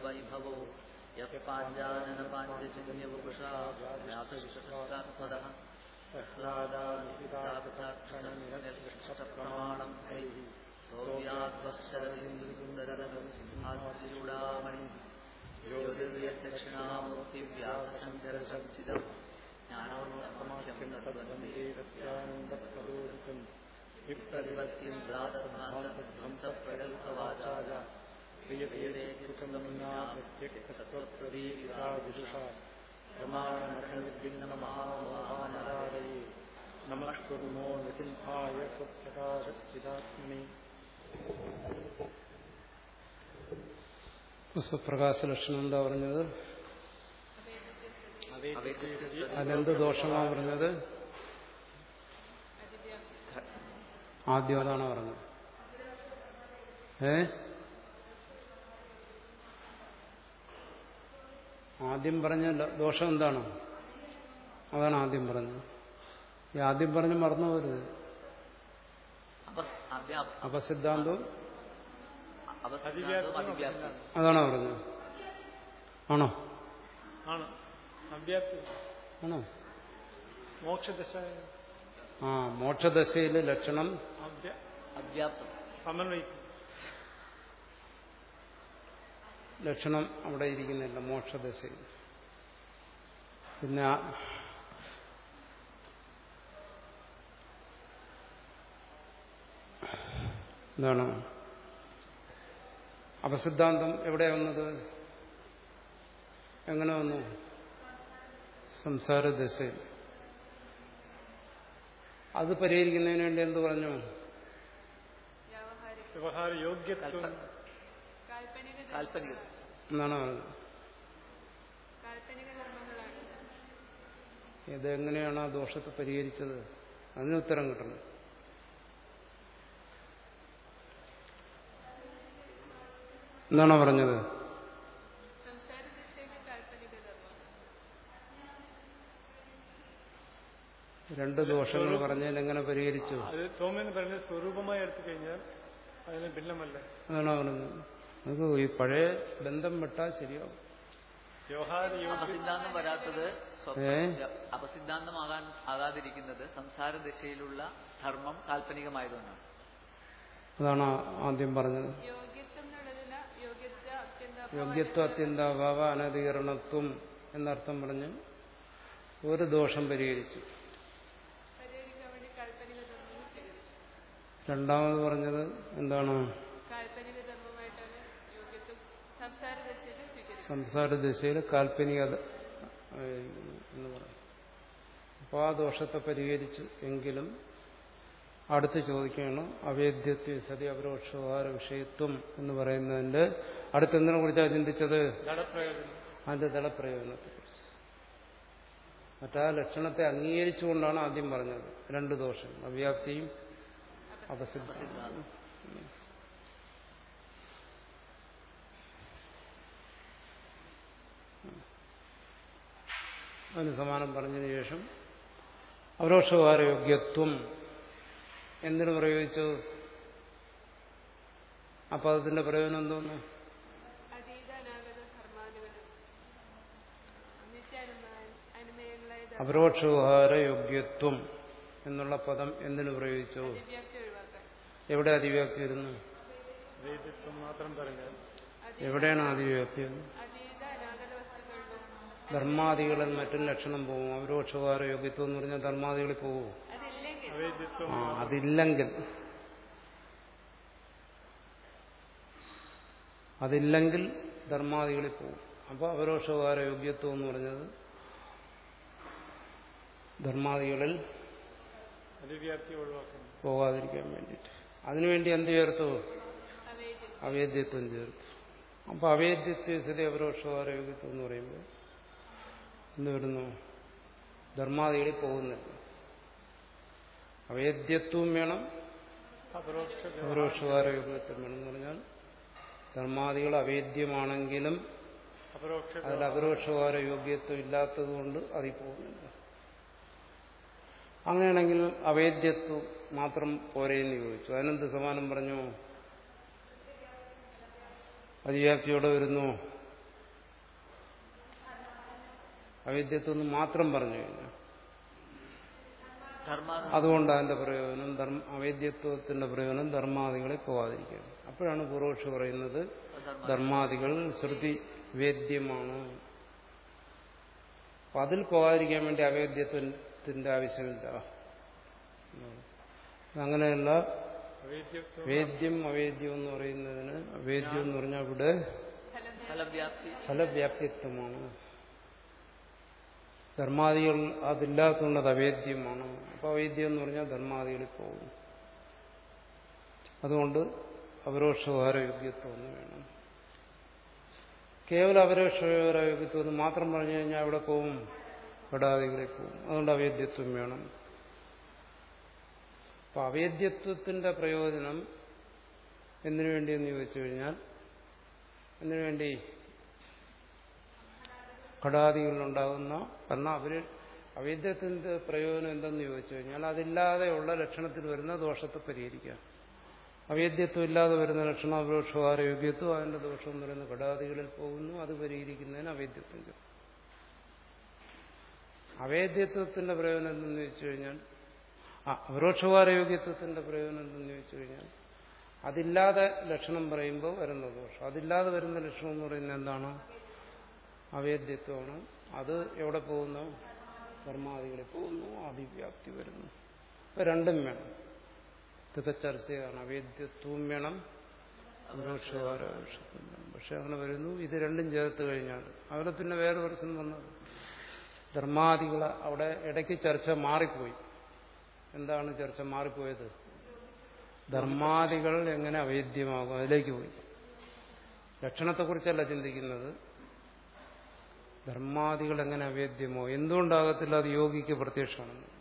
त्वैभवो याञ्जाजनपाद्यचन्यवृषा व्यासविषोगात्मदः प्रह्लादालिताक्षणमिष्ठच प्रमाणम् है सौयात्वश्चरतूडामणि योगदिव्यदक्षिणामूर्तिव्यासङ्करसितम् ज्ञाने നമസ്കുർമോ നിസിംഹായ സ്വപ്രകാശിതാത്മനി സ്വപ്രകാശ ലക്ഷണം എന്താ പറഞ്ഞത്? അതെന്ത് ദോഷമാ പറഞ്ഞത്? ആദ്യം അതാണ് പറഞ്ഞത്. ഏ? ആദ്യം പറഞ്ഞ ദോഷം എന്താണ്? അതാണ് ആദ്യം പറഞ്ഞത്. ഈ ആദ്യം പറഞ്ഞ് മറന്നു പോരുത് അപസിദ്ധാന്തവും അതാണ് പറഞ്ഞത്? ആണോ? ആണ്? മോക്ഷദശ ആ മോക്ഷദശയിലെ ലക്ഷണം. ലക്ഷണം അവിടെ ഇരിക്കുന്നില്ല മോക്ഷദശയിൽ. പിന്നെ എന്താണ്? അപസിദ്ധാന്തം എവിടെ വന്നത്? എങ്ങനെ വന്നു? സംസാരദശയിൽ. അത് പരിഹരിക്കുന്നതിന് വേണ്ടി എന്ത് പറഞ്ഞു? എന്നാണ്? പറഞ്ഞത് ഇതെങ്ങനെയാണ് ആ ദോഷത്തെ പരിഹരിച്ചത്? അതിന് ഉത്തരം കിട്ടണം. എന്നാണോ പറഞ്ഞത്? രണ്ട് ദോഷങ്ങൾ പറഞ്ഞാൽ എങ്ങനെ പരിഹരിച്ചു? പറഞ്ഞ സ്വരൂപമായി എടുത്തു കഴിഞ്ഞാൽ അതിന് ഭിന്നമല്ല. അതാണ് പറഞ്ഞത്? നമുക്ക് ഈ പഴയ ബന്ധം വിട്ടാൽ ശരിയാവും. വ്യവഹാര അപസിദ്ധാന്തം വരാത്തത്? അപസിദ്ധാന്തമാകാൻ ആകാതിരിക്കുന്നത് സംസാര ദിശയിലുള്ള ധർമ്മം കാൽപ്പനികമായതുകൊണ്ടാണ്. അതാണ് ആദ്യം പറഞ്ഞത്? യോഗ്യത്വ അത്യന്താഭാവ അനധികരണത്വം എന്നർത്ഥം പറഞ്ഞ് ഒരു ദോഷം പരിഹരിച്ചു. രണ്ടാമത് പറഞ്ഞത് എന്താണ്? സംസാര ദിശയിൽ കാൽപ്പനിക എന്ന് പറയും. അപ്പോൾ ആ ദോഷത്തെ പരിഹരിച്ചു എങ്കിലും അടുത്ത് ചോദിക്കുകയാണ് അവേദ്യത്വ സതി അപരോക്ഷോഹാര വിഷയത്വം എന്ന് പറയുന്നതിന്റെ അടുത്ത് എന്തിനെ കുറിച്ചാണ് ചിന്തിച്ചത് അതിന്റെ ദളപ്രയോജനത്തെ കുറിച്ച് മറ്റാ ലക്ഷണത്തെ അംഗീകരിച്ചുകൊണ്ടാണ് ആദ്യം പറഞ്ഞത്. രണ്ട് ദോഷം അവ്യാപ്തിയും അപസിദ്ധ അതിന് സമാനം പറഞ്ഞതിന് ശേഷം അപരോക്ഷകാര യോഗ്യത്വം എന്തിനു പ്രയോഗിച്ചു? ആ പദത്തിന്റെ പ്രയോജനം എന്തോന്നു? അപരോക്ഷോഹാര യോഗ്യത്വം എന്നുള്ള പദം എന്തിനു പ്രയോഗിച്ചു? എവിടെ അതിവ്യാപ്തി വരുന്നു എവിടെയാണ് അതിവ്യാപ്തി ധർമാദികളിൽ മറ്റും ലക്ഷണം പോകും. അവരോക്ഷകാര യോഗ്യത്വം എന്ന് പറഞ്ഞാൽ ധർമാദികളിൽ പോകും. ആ അതില്ലെങ്കിൽ അതില്ലെങ്കിൽ ധർമാദികളിൽ പോകും. അപ്പോൾ അവരോക്ഷകാര യോഗ്യത്വം എന്ന് പറഞ്ഞത് ധർമാദികളിൽ പോകാതിരിക്കാൻ വേണ്ടിയിട്ട്. അതിനുവേണ്ടി എന്ത് ചേർത്തു? അവേദ്യത്വം ചേർത്തു. അപ്പൊ അവേദ്യത്വ സ്ഥിതി അപരോക്ഷോഹാര യോഗ്യത്വം എന്ന് പറയുമ്പോൾ എന്ത് വരുന്നു? ധർമാദികളിൽ പോകുന്നില്ല അവേദ്യത്വം വേണം അപരോക്ഷ വേണം എന്ന് പറഞ്ഞാൽ ധർമാദികൾ അവേദ്യമാണെങ്കിലും അതിൽ അപരോക്ഷകാര യോഗ്യത്വം ഇല്ലാത്തത് കൊണ്ട് അതിൽ പോകുന്നില്ല. അങ്ങനെയാണെങ്കിൽ അവേദ്യത്വം മാത്രം പോരെയെന്ന് ചോദിച്ചു. അതിനെന്ത് സമാനം പറഞ്ഞു? അതിവ്യാപ്തിയോടെ വരുന്നു. അവിദ്യത്വം മാത്രം പറഞ്ഞു കഴിഞ്ഞാൽ ധർമ്മ അതുകൊണ്ട് അതിന്റെ പ്രയോജനം ധർമ്മ അവേദ്യത്വത്തിന്റെ പ്രയോജനം ധർമാദികളെ പോവാതിരിക്കുകയാണ്. അപ്പോഴാണ് പൂർവക്ഷ പറയുന്നത് ധർമാദികൾ. ശ്രുതി വേദ്യമാണ്. അപ്പൊ അതിൽ പോകാതിരിക്കാൻ വേണ്ടി അവേദ്യത്വത്തിന്റെ ആവശ്യമില്ല. അങ്ങനെയല്ല അവേദ്യത്വം വേദ്യം അവേദ്യം എന്ന് പറയുന്നതിന് അവേദ്യം എന്ന് പറഞ്ഞാൽ ഇവിടെ ഫലവ്യാപ്തി. ഫലവ്യാപ്തിത്വമാണ്. ധർമാദികൾ അതില്ലാത്തതുകൊണ്ട് അത് അവേദ്യമാണ്. അപ്പൊ അവേദ്യം എന്ന് പറഞ്ഞാൽ ധർമാദികളിൽ പോകും അതുകൊണ്ട് അപരോക്ഷകാര യോഗ്യത്വം എന്ന് വേണം. കേവല അപരോക്ഷകാര യോഗ്യത്വം എന്ന് മാത്രം പറഞ്ഞു കഴിഞ്ഞാൽ അവിടെ പോവും പടാദികളിൽ പോവും അതുകൊണ്ട് അവേദ്യത്വം വേണം. അപ്പൊ അവേദ്യത്വത്തിന്റെ പ്രയോജനം എന്തിനു വേണ്ടിയെന്ന് ചോദിച്ചു കഴിഞ്ഞാൽ എന്തിനു വേണ്ടി? ഘടാദികളിലുണ്ടാകുന്ന കാരണം അവർ അവേദ്യത്തിന്റെ പ്രയോജനം എന്തെന്ന് ചോദിച്ചു കഴിഞ്ഞാൽ അതില്ലാതെയുള്ള ലക്ഷണത്തിൽ വരുന്ന ദോഷത്തെ പരിഹരിക്കാൻ അവേദ്യത്വം ഇല്ലാതെ വരുന്ന ലക്ഷണം അപരോക്ഷകാര യോഗ്യത്വം അതിന്റെ ദോഷം വരുന്ന പറയുന്ന ഘടാദികളിൽ പോകുന്നു അത് പരിഹരിക്കുന്നതിന് അവേദ്യത്വം അവേദ്യത്വത്തിന്റെ പ്രയോജനം എന്തെന്ന് ചോദിച്ചു കഴിഞ്ഞാൽ ആ അപരോക്ഷകാര യോഗ്യത്വത്തിന്റെ പ്രയോജനം എന്തെന്ന് ചോദിച്ചു കഴിഞ്ഞാൽ അതില്ലാതെ ലക്ഷണം പറയുമ്പോൾ വരുന്ന ദോഷം. അതില്ലാതെ വരുന്ന ലക്ഷണം എന്ന് പറയുന്നത് എന്താണ്? അവേദ്യത്വമാണ്. അത് എവിടെ പോകുന്നു? കർമാദികളിൽ പോകുന്നു. അതിവ്യാപ്തി വരുന്നു. ഇപ്പൊ രണ്ടും വേണം. തികച്ചർച്ചയാണ് അവേദ്യത്വവും വേണം. അപരോക്ഷകാരോഷത്വം വേണം. പക്ഷെ അങ്ങനെ വരുന്നു. ഇത് രണ്ടും ചേർത്ത് കഴിഞ്ഞാൽ അവിടെ പിന്നെ വേറെ പ്രശ്നം വന്നത്. ധർമാദികൾ അവിടെ ഇടയ്ക്ക് ചർച്ച മാറിപ്പോയി. എന്താണ് ചർച്ച? മാറിപ്പോയത്. ധർമാദികൾ എങ്ങനെ അവേദ്യമാകും? അതിലേക്ക് പോയി. ലക്ഷണത്തെക്കുറിച്ചല്ല ചിന്തിക്കുന്നത്. ധർമാദികൾ എങ്ങനെ അവേദ്യമോ എന്തുകൊണ്ടാകത്തില്ല അത് യോഗിക്ക് പ്രത്യക്ഷമാണെന്ന്?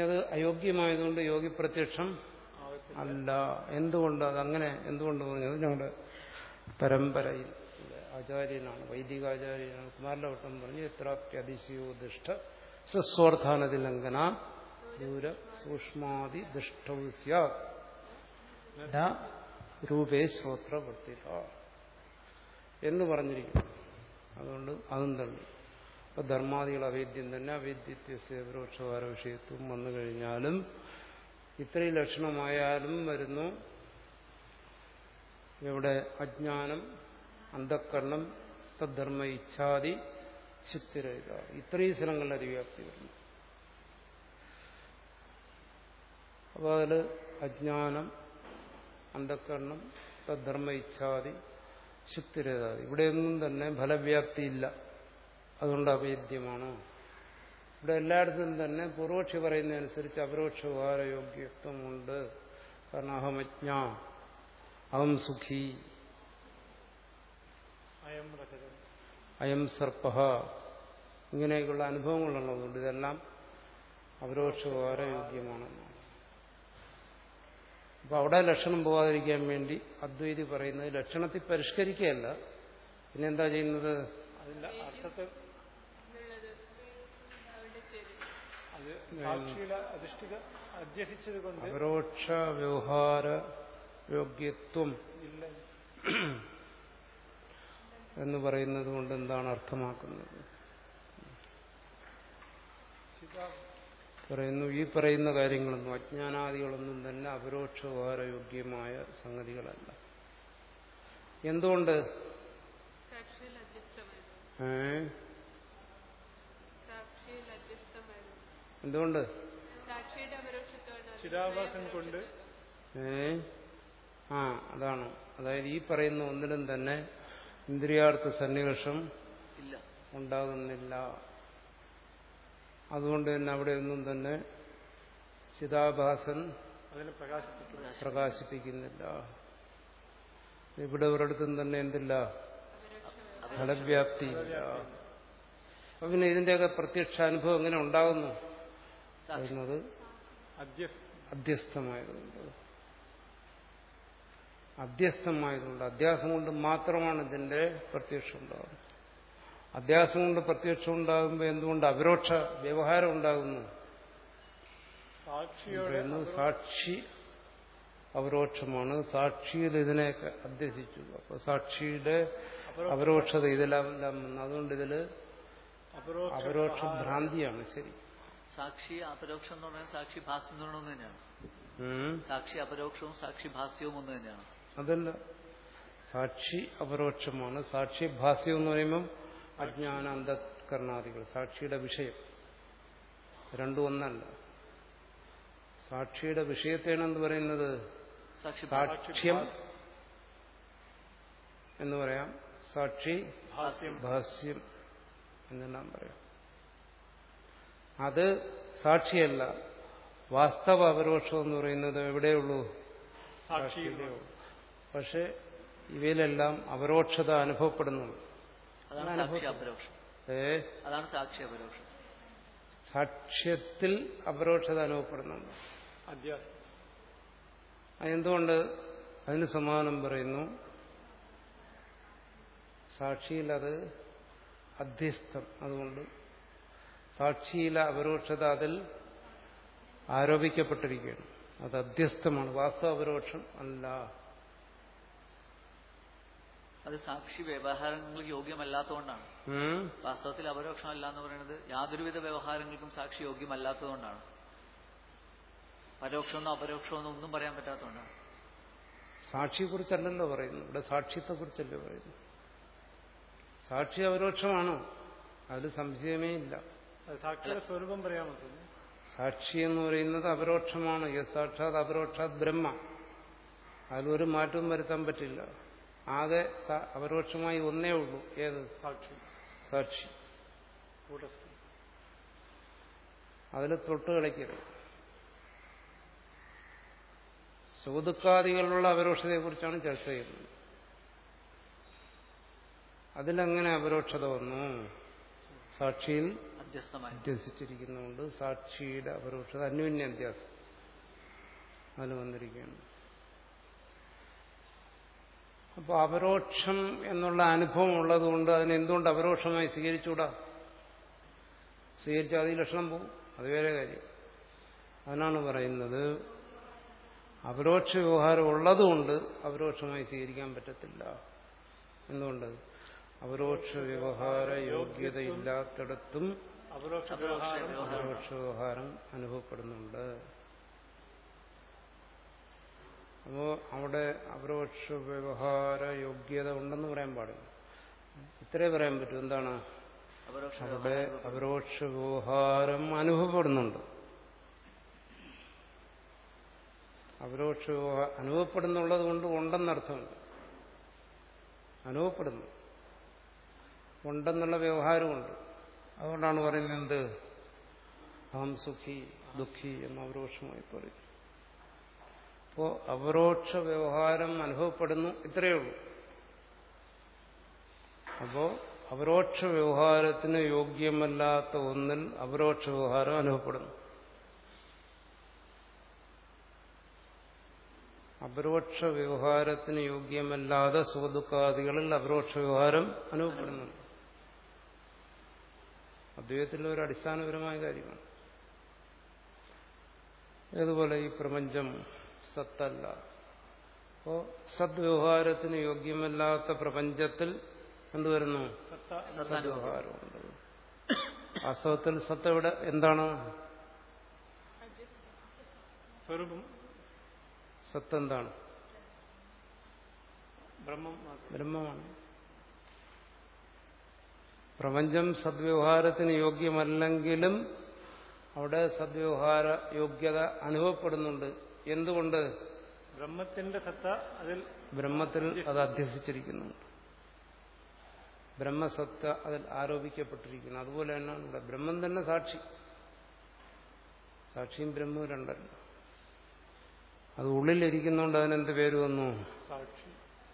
അത് അയോഗ്യമായതുകൊണ്ട് യോഗി പ്രത്യക്ഷം അല്ല. എന്തുകൊണ്ട്? അതങ്ങനെ എന്തുകൊണ്ട് പറഞ്ഞത്? ഞങ്ങളുടെ പരമ്പരയിൽ ആചാര്യനാണ് വൈദികാചാര്യനാണ്. കുമാരലവട്ടം പറഞ്ഞു എത്രാപ്യതിശയോ ദുഷ്ട സ്വസ്വാർത്ഥാനതിലംഘന ദൂര സൂക്ഷ്മാതി ദുഷ്ടവും രൂപേ ശ്രോത്രവർത്തിത എന്ന് പറഞ്ഞിരിക്കുന്നു. അതുകൊണ്ട് അതും തള്ളി അപ്പൊ ധർമാദികൾ അവേദ്യം തന്നെ. അവേദ്യത്യപരോക്ഷകാര വിഷയത്വം വന്നു കഴിഞ്ഞാലും ഇത്രയും ലക്ഷണമായാലും വരുന്നു. ഇവിടെ അജ്ഞാനം അന്ധക്കരണം തദ്ധർമ്മ ഇച്ഛാദി ശുക്തിരഹിത ഇത്രയും സ്ഥലങ്ങളിൽ അതിവ്യാപ്തി വരുന്നു. അപ്പോൾ അതിൽ അജ്ഞാനം അന്ധക്കരണം തദ്ധർമ്മ ഇച്ഛാദി ശുക്തിരഹിതാദി ഇവിടെയൊന്നും തന്നെ ഫലവ്യാപ്തിയില്ല. അതുകൊണ്ട് അവേദ്യമാണ് ഇവിടെ എല്ലായിടത്തും തന്നെ പൂർവക്ഷി പറയുന്നതനുസരിച്ച് അപരോക്ഷ ഉപകാരയോഗ്യത്വമുണ്ട് കാരണം അഹമജ്ഞ അഹം സുഖി. അയം അയം സർപ്പ. ഇങ്ങനെയൊക്കെയുള്ള അനുഭവങ്ങളുള്ളതുകൊണ്ട് ഇതെല്ലാം അപരോക്ഷകാര യോഗ്യമാണെന്നാണ്. അപ്പൊ അവിടെ ലക്ഷണം പോകാതിരിക്കാൻ വേണ്ടി അദ്വൈതി പറയുന്നത് ലക്ഷണത്തിൽ പരിഷ്കരിക്കുകയല്ല. പിന്നെ എന്താ ചെയ്യുന്നത്? അതിന്റെ അർത്ഥത്തെ അപരോക്ഷ വ്യവഹാര യോഗ്യത്വം. ഇല്ല. എന്ന് പറയുന്നത് കൊണ്ട് എന്താണ് അർത്ഥമാക്കുന്നത്? ചിതാ പറയുന്നു ഈ പറയുന്ന കാര്യങ്ങളൊന്നും അജ്ഞാനാദികളൊന്നും തന്നെ അപരോക്ഷ യോഗ്യമായ സംഗതികളല്ല. എന്തുകൊണ്ട്? ഏ? എന്തുകൊണ്ട്? ചിരാഭാസം കൊണ്ട്. ഏ? ആ അതാണ്. അതായത് ഈ പറയുന്ന ഒന്നിനും തന്നെ ഇന്ദ്രിയാർത്ഥ സന്നിവേഷം ഉണ്ടാകുന്നില്ല. അതുകൊണ്ട് തന്നെ അവിടെ ഒന്നും തന്നെ ചിതാഭാസൻ അതിനെ പ്രകാശിപ്പിക്കും പ്രകാശിപ്പിക്കുന്നില്ല. ഇവിടെ ഒരിടത്തും തന്നെ എന്തില്ല? ഫലവ്യാപ്തിയില്ല അപ്പൊ പിന്നെ ഇതിന്റെയൊക്കെ പ്രത്യക്ഷ അനുഭവം എങ്ങനെ ഉണ്ടാകുന്നു പറയുന്നത് അധ്യ അധ്യസ്ഥമായതുകൊണ്ട്. അധ്യസ്ഥമായതുകൊണ്ട് അധ്യാസം കൊണ്ട് മാത്രമാണ് ഇതിന്റെ പ്രത്യക്ഷം ഉണ്ടാകുന്നത് അധ്യാസം കൊണ്ട് പ്രത്യക്ഷം ഉണ്ടാകുമ്പോൾ എന്തുകൊണ്ട് അപരോക്ഷ വ്യവഹാരം ഉണ്ടാകുന്നു? സാക്ഷി അപരോക്ഷമാണ്. സാക്ഷിയിൽ ഇതിനെ അധ്യസിച്ചു അപ്പൊ സാക്ഷിയുടെ അപരോക്ഷത ഇതെല്ലാം അതുകൊണ്ട് ഇതിൽ അപരോക്ഷ അപരോക്ഷ ഭ്രാന്തിയാണ്. ശരി. സാക്ഷി അപരോക്ഷം എന്ന് പറഞ്ഞാൽ സാക്ഷി ഭാസ്യം എന്ന് തന്നെയാണ് സാക്ഷി അപരോക്ഷവും സാക്ഷി ഭാസ്യവും ഒന്ന് തന്നെയാണ് അതല്ല. സാക്ഷി അപരോക്ഷമാണ്. സാക്ഷി ഭാസ്യം എന്ന് പറയുമ്പം അജ്ഞാന അന്ധകരണാദികൾ സാക്ഷിയുടെ വിഷയം. രണ്ടു ഒന്നല്ല. സാക്ഷിയുടെ വിഷയത്തേണെന്ന് പറയുന്നത്? സാക്ഷി സാക്ഷ്യം എന്ന് പറയാം. സാക്ഷി ഭാസ്യം. എന്നെല്ലാം പറയാം. അത് സാക്ഷിയല്ല. വാസ്തവ അപരോക്ഷം എന്ന് പറയുന്നത് എവിടെയുള്ളൂ? സാക്ഷി സാക്ഷിയിലേ ഉള്ളൂ പക്ഷെ ഇവയിലെല്ലാം അപരോക്ഷത അനുഭവപ്പെടുന്നുള്ളൂ. അതാണ് സാക്ഷി അപരോക്ഷം ഏ? അതാണ് സാക്ഷി അപരോക്ഷം സാക്ഷ്യത്തിൽ അപരോക്ഷത അനുഭവപ്പെടുന്നുണ്ട് അതെന്തുകൊണ്ട്? അതിന് സമാനം പറയുന്നു. സാക്ഷിയിൽ അത് അധ്യസ്ഥം അതുകൊണ്ട്. സാക്ഷിയിലെ അപരോക്ഷത അതിൽ ആരോപിക്കപ്പെട്ടിരിക്കുകയാണ്. അത് അധ്യസ്ഥമാണ്. വാസ്തവ അപരോക്ഷം അല്ല. അത് സാക്ഷി വ്യവഹാരങ്ങൾക്ക് യോഗ്യമല്ലാത്തതുകൊണ്ടാണ്. വാസ്തവത്തിൽ അപരോക്ഷമല്ല എന്ന് പറയുന്നത് യാതൊരുവിധ വ്യവഹാരങ്ങൾക്കും സാക്ഷി യോഗ്യമല്ലാത്തതുകൊണ്ടാണ്. പരോക്ഷമെന്നോ അപരോക്ഷമെന്നോ ഒന്നും പറയാൻ പറ്റാത്തതുകൊണ്ടാണ്. സാക്ഷിയെക്കുറിച്ചല്ലല്ലോ പറയുന്നു ഇവിടെ സാക്ഷ്യത്തെക്കുറിച്ചല്ലേ പറയുന്നു സാക്ഷി അപരോക്ഷമാണ്. അതിൽ സംശയമേ ഇല്ല. സാക്ഷിയുടെ സ്വരൂപം പറയാമോ? സാക്ഷി എന്ന് പറയുന്നത് അപരോക്ഷമാണ്. യസാക്ഷാത് സാക്ഷാത് അപരോക്ഷാത് ബ്രഹ്മ. അതിലൊരു മാറ്റവും വരുത്താൻ പറ്റില്ല. ആകെ അപരോക്ഷമായി ഒന്നേ ഉള്ളൂ. ഏത്? സാക്ഷി. സാക്ഷി. കൂട്ടസ്ഥൻ അതിൽ തൊട്ട് കളിക്കരുത്. സുഖദുഃഖാദികളുള്ള അപരോക്ഷതയെക്കുറിച്ചാണ് ചർച്ച ചെയ്യുന്നത്. അതിലെങ്ങനെ അപരോക്ഷത വന്നു? സാക്ഷിയിൽ അഭ്യസിച്ചിരിക്കുന്നതുകൊണ്ട് സാക്ഷിയുടെ അപരോക്ഷത അന്യോന്യ വ്യത്യാസം അതിൽ വന്നിരിക്കുകയാണ്. അപ്പോൾ അപരോക്ഷം എന്നുള്ള അനുഭവം ഉള്ളതുകൊണ്ട് അതിനെ എന്തുകൊണ്ട് അപരോക്ഷമായി സ്വീകരിച്ചുകൂടാ? സ്വീകരിച്ചാൽ അത് ലക്ഷണം പോകും. അത് വേറെ കാര്യം. അതിനാണ് പറയുന്നത് അപരോക്ഷ വ്യവഹാരം ഉള്ളതുകൊണ്ട് അപരോക്ഷമായി സ്വീകരിക്കാൻ പറ്റത്തില്ല. എന്തുകൊണ്ട്? അപരോക്ഷ വ്യവഹാര യോഗ്യതയില്ലാത്തിടത്തും അപരോക്ഷ അപരോക്ഷ വ്യവഹാരം അനുഭവപ്പെടുന്നുണ്ട്. അപ്പോ അവിടെ അപരോക്ഷ വ്യവഹാര യോഗ്യത ഉണ്ടെന്ന് പറയാൻ പാടില്ല. ഇത്രേ പറയാൻ പറ്റും. എന്താണ്? അവിടെ അപരോക്ഷ വ്യവഹാരം അനുഭവപ്പെടുന്നുണ്ട്. അപരോക്ഷ വ്യവഹാരം അനുഭവപ്പെടുന്നുള്ളത് കൊണ്ട് ഉണ്ടെന്നർത്ഥമുണ്ട്. അനുഭവപ്പെടുന്നു. ഉണ്ടെന്നുള്ള വ്യവഹാരമുണ്ട്. അതുകൊണ്ടാണ് പറയുന്നത് എന്ത് അഹം സുഖി ദുഃഖി എന്ന് അപരോക്ഷമായി പറയും അപ്പോ അപരോക്ഷ വ്യവഹാരം അനുഭവപ്പെടുന്നു ഇത്രയേ ഉള്ളൂ. അപ്പോ അപരോക്ഷ വ്യവഹാരത്തിന് യോഗ്യമല്ലാത്ത ഒന്നിൽ അപരോക്ഷ വ്യവഹാരം അനുഭവപ്പെടുന്നു. അപരോക്ഷ വ്യവഹാരത്തിന് യോഗ്യമല്ലാതെ സുഖദുഃഖാദികളിൽ അപരോക്ഷ വ്യവഹാരം അനുഭവപ്പെടുന്നുണ്ട് അദ്വൈതത്തിലെ ഒരു അടിസ്ഥാനപരമായ കാര്യമാണ്. അതുപോലെ ഈ പ്രപഞ്ചം സത്തല്ല. അപ്പോ സദ്വ്യവഹാരത്തിന് യോഗ്യമല്ലാത്ത പ്രപഞ്ചത്തിൽ എന്തുവരുന്നു സദ്വ്യവഹാരമുണ്ട് വാസ്തവത്തിൽ സത്ത് എവിടെ? എന്താണ്? സ്വരൂപം. സത്ത് എന്താണ്? ബ്രഹ്മം ബ്രഹ്മമാണ്. പ്രപഞ്ചം സദ്വ്യവഹാരത്തിന് യോഗ്യമല്ലെങ്കിലും അവിടെ സദ്വ്യവഹാര യോഗ്യത അനുഭവപ്പെടുന്നുണ്ട്. എന്തുകൊണ്ട് ബ്രഹ്മത്തിന്റെ സത്ത അതിൽ ബ്രഹ്മത്തിൽ അത് അധ്യസിച്ചിരിക്കുന്നുണ്ട് ബ്രഹ്മസത്ത അതിൽ ആരോപിക്കപ്പെട്ടിരിക്കുന്നു. അതുപോലെ തന്നെയാണ് ഇവിടെ. ബ്രഹ്മം തന്നെ സാക്ഷി. സാക്ഷിയും ബ്രഹ്മവും രണ്ടല്ല. അത് ഉള്ളിലിരിക്കുന്നോണ്ട് അതിനെന്ത് പേര് വന്നു? സാക്ഷി.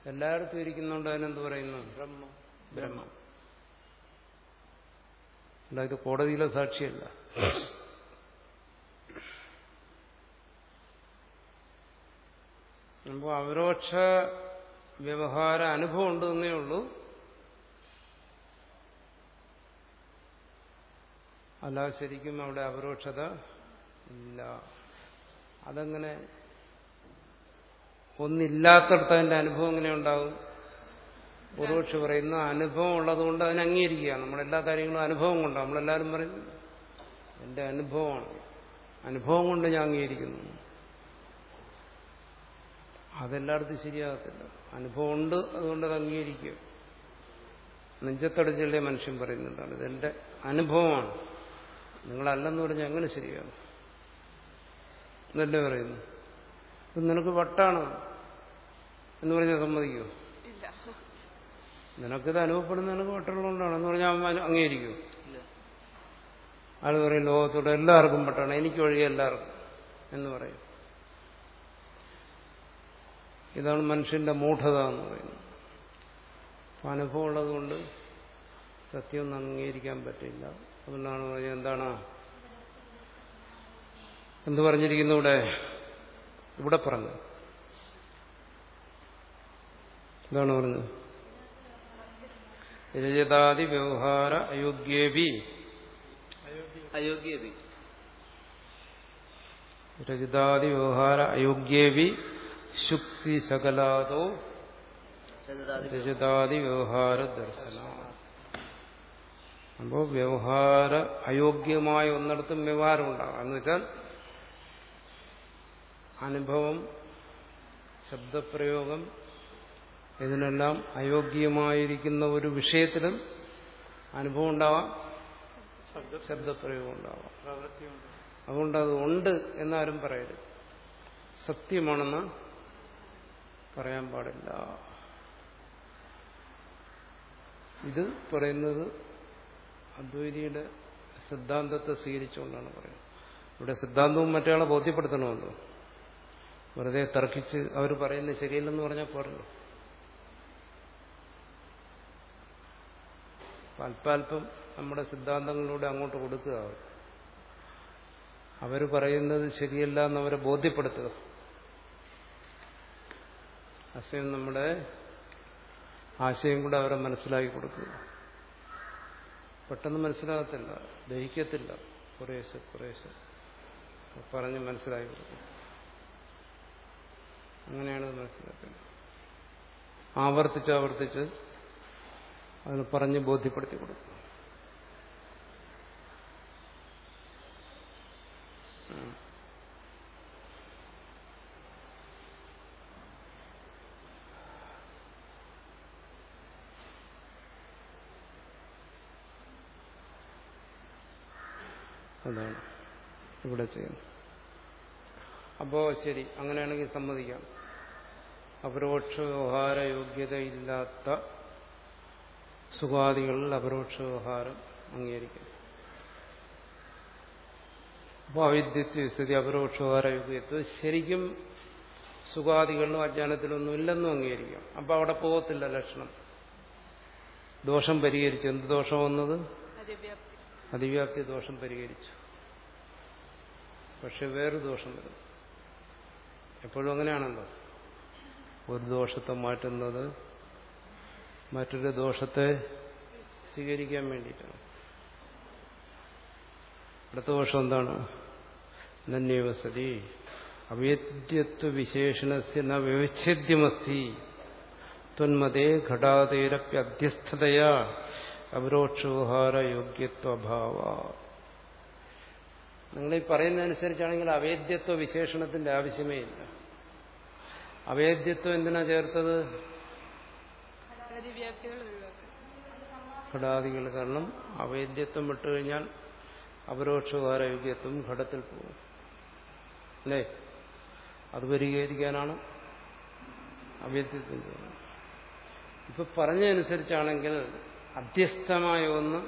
എല്ലായിടത്തും ഇരിക്കുന്നോണ്ട് അതിനെന്ത് പറയുന്നു? ബ്രഹ്മം. ബ്രഹ്മം. അല്ല ഇത് കോടതിയിലെ സാക്ഷിയല്ല. അപ്പോൾ അപരോക്ഷ വ്യവഹാര അനുഭവം ഉണ്ടെന്നേ ഉള്ളൂ. അല്ല ശരിക്കും അവിടെ അപരോക്ഷത ഇല്ല. അതങ്ങനെ ഒന്നില്ലാത്തടത്ത് അതിന്റെ അനുഭവം എങ്ങനെ ഉണ്ടാവും. പൂർവക്ഷി പറയുന്ന അനുഭവം ഉള്ളതുകൊണ്ട് അതിനെ അംഗീകരിക്കുക. നമ്മളെല്ലാ കാര്യങ്ങളും അനുഭവം കൊണ്ടാണ് നമ്മളെല്ലാവരും പറയുന്നു എന്റെ അനുഭവമാണ്. അനുഭവം കൊണ്ട് ഞാൻ അംഗീകരിക്കുന്നു. അതെല്ലായിടത്തും ശരിയാകത്തില്ല. അനുഭവം ഉണ്ട് അതുകൊണ്ട് അത് അംഗീകരിക്കുക നെഞ്ചത്തടിച്ചുള്ള മനുഷ്യൻ പറയുന്നുണ്ടാണ് ഇതെന്റെ അനുഭവമാണ്. നിങ്ങളല്ലെന്ന് പറഞ്ഞാൽ എങ്ങനെ ശരിയാണ്. എന്നല്ലേ പറയുന്നു? ഇത് നിനക്ക് വട്ടാണ്? എന്ന് പറഞ്ഞാൽ സമ്മതിക്കുമോ ഇല്ല. നിനക്കിത് അനുഭവപ്പെടുന്ന നിനക്ക് വട്ടുള്ളതുകൊണ്ടാണ്. എന്ന് പറഞ്ഞാൽ അവൻ അത് ആൾ പറയും ലോകത്തോടെ എല്ലാവർക്കും വട്ടാണ്. എനിക്ക് ഒഴികെ എല്ലാവർക്കും. എന്ന് പറയും. ഇതാണ് മനുഷ്യന്റെ മൂഢത എന്ന് പറയുന്നത്. അപ്പൊ അനുഭവം ഉള്ളതുകൊണ്ട് സത്യം അംഗീകരിക്കാൻ പറ്റില്ല. അതുകൊണ്ടാണ് പറഞ്ഞത് എന്താണ്? എന്ത് പറഞ്ഞിരിക്കുന്നു ഇവിടെ? ഇവിടെ പറഞ്ഞു. എന്താണ് പറഞ്ഞത്? രജതാദി വ്യവഹാര അയോഗ്യേബി അയോഗ്യേബി രജതാദി വ്യവഹാര അയോഗ്യേപി ശുക്തി സകലാദോ രജതാദി വ്യവഹാര ദർശന. അപ്പോൾ വ്യവഹാര അയോഗ്യമായ ഒന്നിടത്തും വ്യവഹാരം ഉണ്ടാകാം. എന്ന് വെച്ചാൽ അനുഭവം ശബ്ദപ്രയോഗം ഇതിനെല്ലാം അയോഗ്യമായിരിക്കുന്ന ഒരു വിഷയത്തിലും അനുഭവം ഉണ്ടാവാം ശബ്ദപ്രയോഗം ഉണ്ടാവാം. അതുകൊണ്ട് അത് ഉണ്ട് എന്നാരും പറയരുത്. സത്യമാണെന്ന് പറയാൻ പാടില്ല. ഇത് പറയുന്നത് അദ്വൈതിയുടെ സിദ്ധാന്തത്തെ സ്വീകരിച്ചുകൊണ്ടാണ് പറയുന്നത്. ഇവിടെ സിദ്ധാന്തവും മറ്റയാളെ ബോധ്യപ്പെടുത്തണമല്ലോ. വെറുതെ തർക്കിച്ച് അവർ പറയുന്നത് ശരിയല്ലെന്ന് പറഞ്ഞാൽ പോരല്ലോ. അല്പാൽപ്പം നമ്മുടെ സിദ്ധാന്തങ്ങളിലൂടെ അങ്ങോട്ട് കൊടുക്കുക. അവർ പറയുന്നത് ശരിയല്ല എന്നവരെ ബോധ്യപ്പെടുത്തുക. ആശയം നമ്മുടെ ആശയം കൂടെ അവരെ മനസ്സിലാക്കി കൊടുക്കുക പെട്ടെന്ന് മനസ്സിലാകത്തില്ല. ദഹിക്കത്തില്ല. കുറേശ്ശെ കുറേശ്ശെ. പറഞ്ഞ് മനസ്സിലാക്കി കൊടുക്കും അങ്ങനെയാണ് മനസ്സിലാക്കുന്നത് ആവർത്തിച്ച് ആവർത്തിച്ച് അതിന് പറഞ്ഞ് ബോധ്യപ്പെടുത്തി കൊടുക്കും അതാണ് ഇവിടെ ചെയ്യുന്നത്. അപ്പോ ശരി അങ്ങനെയാണെങ്കിൽ സമ്മതിക്കാം. അപരോക്ഷ വ്യവഹാര യോഗ്യതയില്ലാത്ത സുഖാദികളിൽ അപരോക്ഷ വ്യവഹാരം അംഗീകരിക്കും അപ്പോൾ അവിദ്യത്വ സ്ഥിതി അപരോക്ഷ വ്യവഹാര യോഗ്യത്വം ശരിക്കും സുഖാദികളിലും അജ്ഞാനത്തിലൊന്നും ഇല്ലെന്നും അംഗീകരിക്കാം. അപ്പൊ അവിടെ പോകത്തില്ല ലക്ഷണം. ദോഷം പരിഹരിച്ചു എന്ത് ദോഷം വന്നത്? അതിവ്യാപ്തി ദോഷം പരിഹരിച്ചു. പക്ഷെ വേറൊരു ദോഷം വരും എപ്പോഴും അങ്ങനെയാണല്ലോ. ഒരു ദോഷത്തെ മാറ്റുന്നത് മറ്റൊരു ദോഷത്തെ സ്വീകരിക്കാൻ വേണ്ടിയിട്ടാണ്. അടുത്ത ദോഷം എന്താണ്? നന്യവസതി. അവേദ്യത്വ വിശേഷണസ്യ വ്യവച്ഛേദ്യമസ്തി ത്വന്മതേ ഘടാതേരപ്യധ്യസ്ഥതയാ. അപരോക്ഷോഹാര യോഗ്യത്വഭാവ നിങ്ങൾ ഈ പറയുന്നതനുസരിച്ചാണെങ്കിൽ അവേദ്യത്വ വിശേഷണത്തിന്റെ ആവശ്യമേ ഇല്ല. അവേദ്യത്വം എന്തിനാ ചേർത്തത്? ഘടാദികൾ കാരണം അവേദ്യത്വം വിട്ടുകഴിഞ്ഞാൽ അപരോക്ഷോഹാര യോഗ്യത്വം ഘടത്തിൽ പോകും. അല്ലേ? അത് പരിഹരിക്കാനാണ് അവേദ്യത്വം ഇപ്പൊ പറഞ്ഞതനുസരിച്ചാണെങ്കിൽ അധ്യസ്ഥമായ ഒന്ന്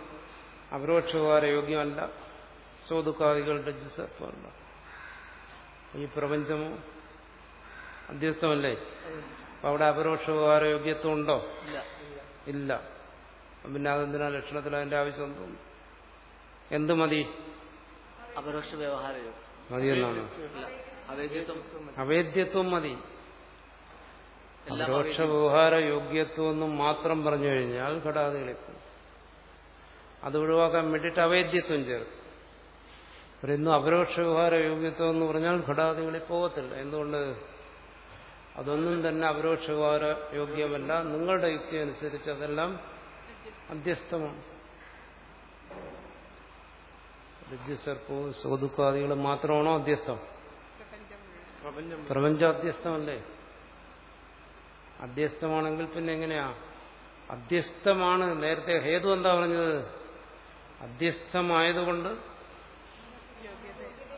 അപരോക്ഷകാര യോഗ്യമല്ല. സ്വതുക്കാദികളുടെ ജിസത്വമല്ല ഈ പ്രപഞ്ചമോ അധ്യസ്ഥമല്ലേ? അപ്പൊ അവിടെ അപരോക്ഷകാര യോഗ്യത്വം ഉണ്ടോ? ഇല്ല. പിന്നെ അതെന്തിനാ ലക്ഷണത്തിൽ അതിന്റെ ആവശ്യം തോന്നുന്നു എന്ത് മതി? അപരോക്ഷ വ്യവഹാര യോഗം മതി എന്നാണ്. അവേദ്യത്വം അവേദ്യത്വം മതി. എല്ലാം അപരോക്ഷ വ്യവഹാര യോഗ്യത്വം എന്ന് മാത്രം പറഞ്ഞു കഴിഞ്ഞാൽ ഘടാദികളിപ്പോൾ അത് ഒഴിവാക്കാൻ വേണ്ടിയിട്ട് അവേദ്യത്വം ചേർക്കും. പറയുന്നു അപരോക്ഷ വ്യവഹാര യോഗ്യത്വം എന്ന് പറഞ്ഞാൽ ഘടാദികളിൽ പോകത്തില്ല എന്തുകൊണ്ട്? അതൊന്നും തന്നെ അപരോക്ഷ വ്യവഹാര യോഗ്യമല്ല. നിങ്ങളുടെ യുക്തി അനുസരിച്ച് അതെല്ലാം അധ്യസ്ഥമാണ് രജ്ജുസർപ്പവും സ്വതുക്കാദികളും മാത്രമാണോ അധ്യസ്ഥം പ്രപഞ്ചം മുഴുവൻ പ്രപഞ്ചം പ്രപഞ്ചം അധ്യസ്ഥമല്ലേ അധ്യസ്ഥമാണെങ്കിൽ പിന്നെ എങ്ങനെയാ? അധ്യസ്ഥമാണ്. നേരത്തെ ഹേതു എന്താ പറഞ്ഞത്? അധ്യസ്ഥമായതുകൊണ്ട്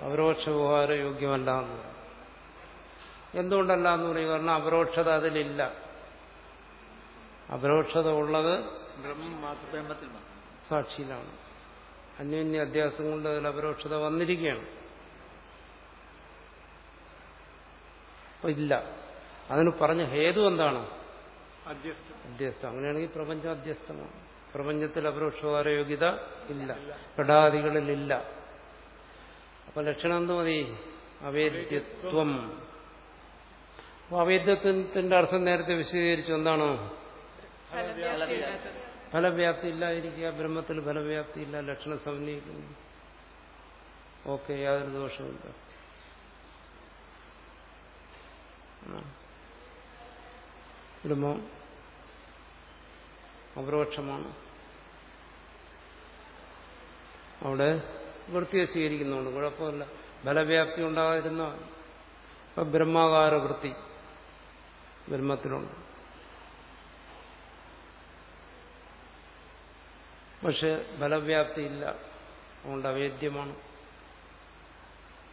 അപരോക്ഷ വ്യവഹാര യോഗ്യമല്ല എന്ന്. എന്തുകൊണ്ടല്ല എന്ന് പറയും കാരണം അപരോക്ഷത അതിലില്ല. അപരോക്ഷത ഉള്ളത് സാക്ഷിയിലാണ്. അന്യോന്യ അധ്യാസം കൊണ്ട് അതിൽ അപരോക്ഷത വന്നിരിക്കുകയാണ്. ഇല്ല. അതിന് പറഞ്ഞ ഹേതു എന്താണ്? അധ്യസ്ഥം. അങ്ങനെയാണെങ്കിൽ പ്രപഞ്ചം അധ്യസ്ഥമാണ് പ്രപഞ്ചത്തിൽ അപരോക്ഷകാര യോഗ്യത ഇല്ല. ഘടാദികളിലില്ല അപ്പൊ ലക്ഷണം എന്ത് മതി? അവേദ്യത്വം. അവേദ്യത്വത്തിന്റെ അർത്ഥം നേരത്തെ വിശദീകരിച്ചു. എന്താണ്? ഫലവ്യാപ്തി ഇല്ലാതിരിക്കുക ബ്രഹ്മത്തിൽ ഫലവ്യാപ്തി ഇല്ല. ലക്ഷണം സമന്വയിക്കുന്നു. ഓക്കെ യാതൊരു ദോഷമില്ല ബ്രഹ്മം അപരോക്ഷമാണ്. അവിടെ വൃത്തിയെ സ്വീകരിക്കുന്നുണ്ട് കുഴപ്പമില്ല. ബലവ്യാപ്തി ഉണ്ടാകാതിരുന്ന ഇപ്പൊ ബ്രഹ്മാകാര വൃത്തി ബ്രഹ്മത്തിലുണ്ട്. പക്ഷെ ബലവ്യാപ്തി ഇല്ല. അതുകൊണ്ട് അവേദ്യമാണ്.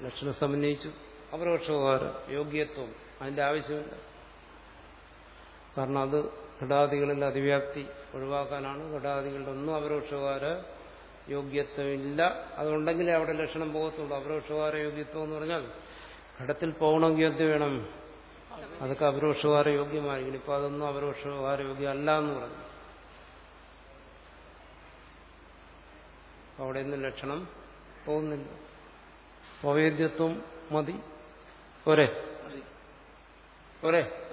ലക്ഷണം സമന്വയിച്ചു അപരോക്ഷകാര യോഗ്യത്വം അതിന്റെ ആവശ്യമില്ല. കാരണം അത് ഘടാദികളിൽ അതിവ്യാപ്തി ഒഴിവാക്കാനാണ്. ഘടാദികളുടെ ഒന്നും അപരോക്ഷകാര യോഗ്യത്വമില്ല. അതുണ്ടെങ്കിലേ അവിടെ ലക്ഷണം പോകത്തുള്ളൂ. അപരോക്ഷകാര യോഗ്യത്വം എന്ന് പറഞ്ഞാൽ ഘടത്തിൽ പോകണമെങ്കിൽ എന്ത് വേണം? അതൊക്കെ അപരോക്ഷകാര യോഗ്യമായിരിക്കും. ഇപ്പൊ അതൊന്നും അപരോക്ഷകാര യോഗ്യമല്ല എന്ന് പറഞ്ഞു. അവിടെ നിന്ന് ലക്ഷണം പോകുന്നില്ല. പവേദ്യത്വം മതി. പോരെ? പോരെ?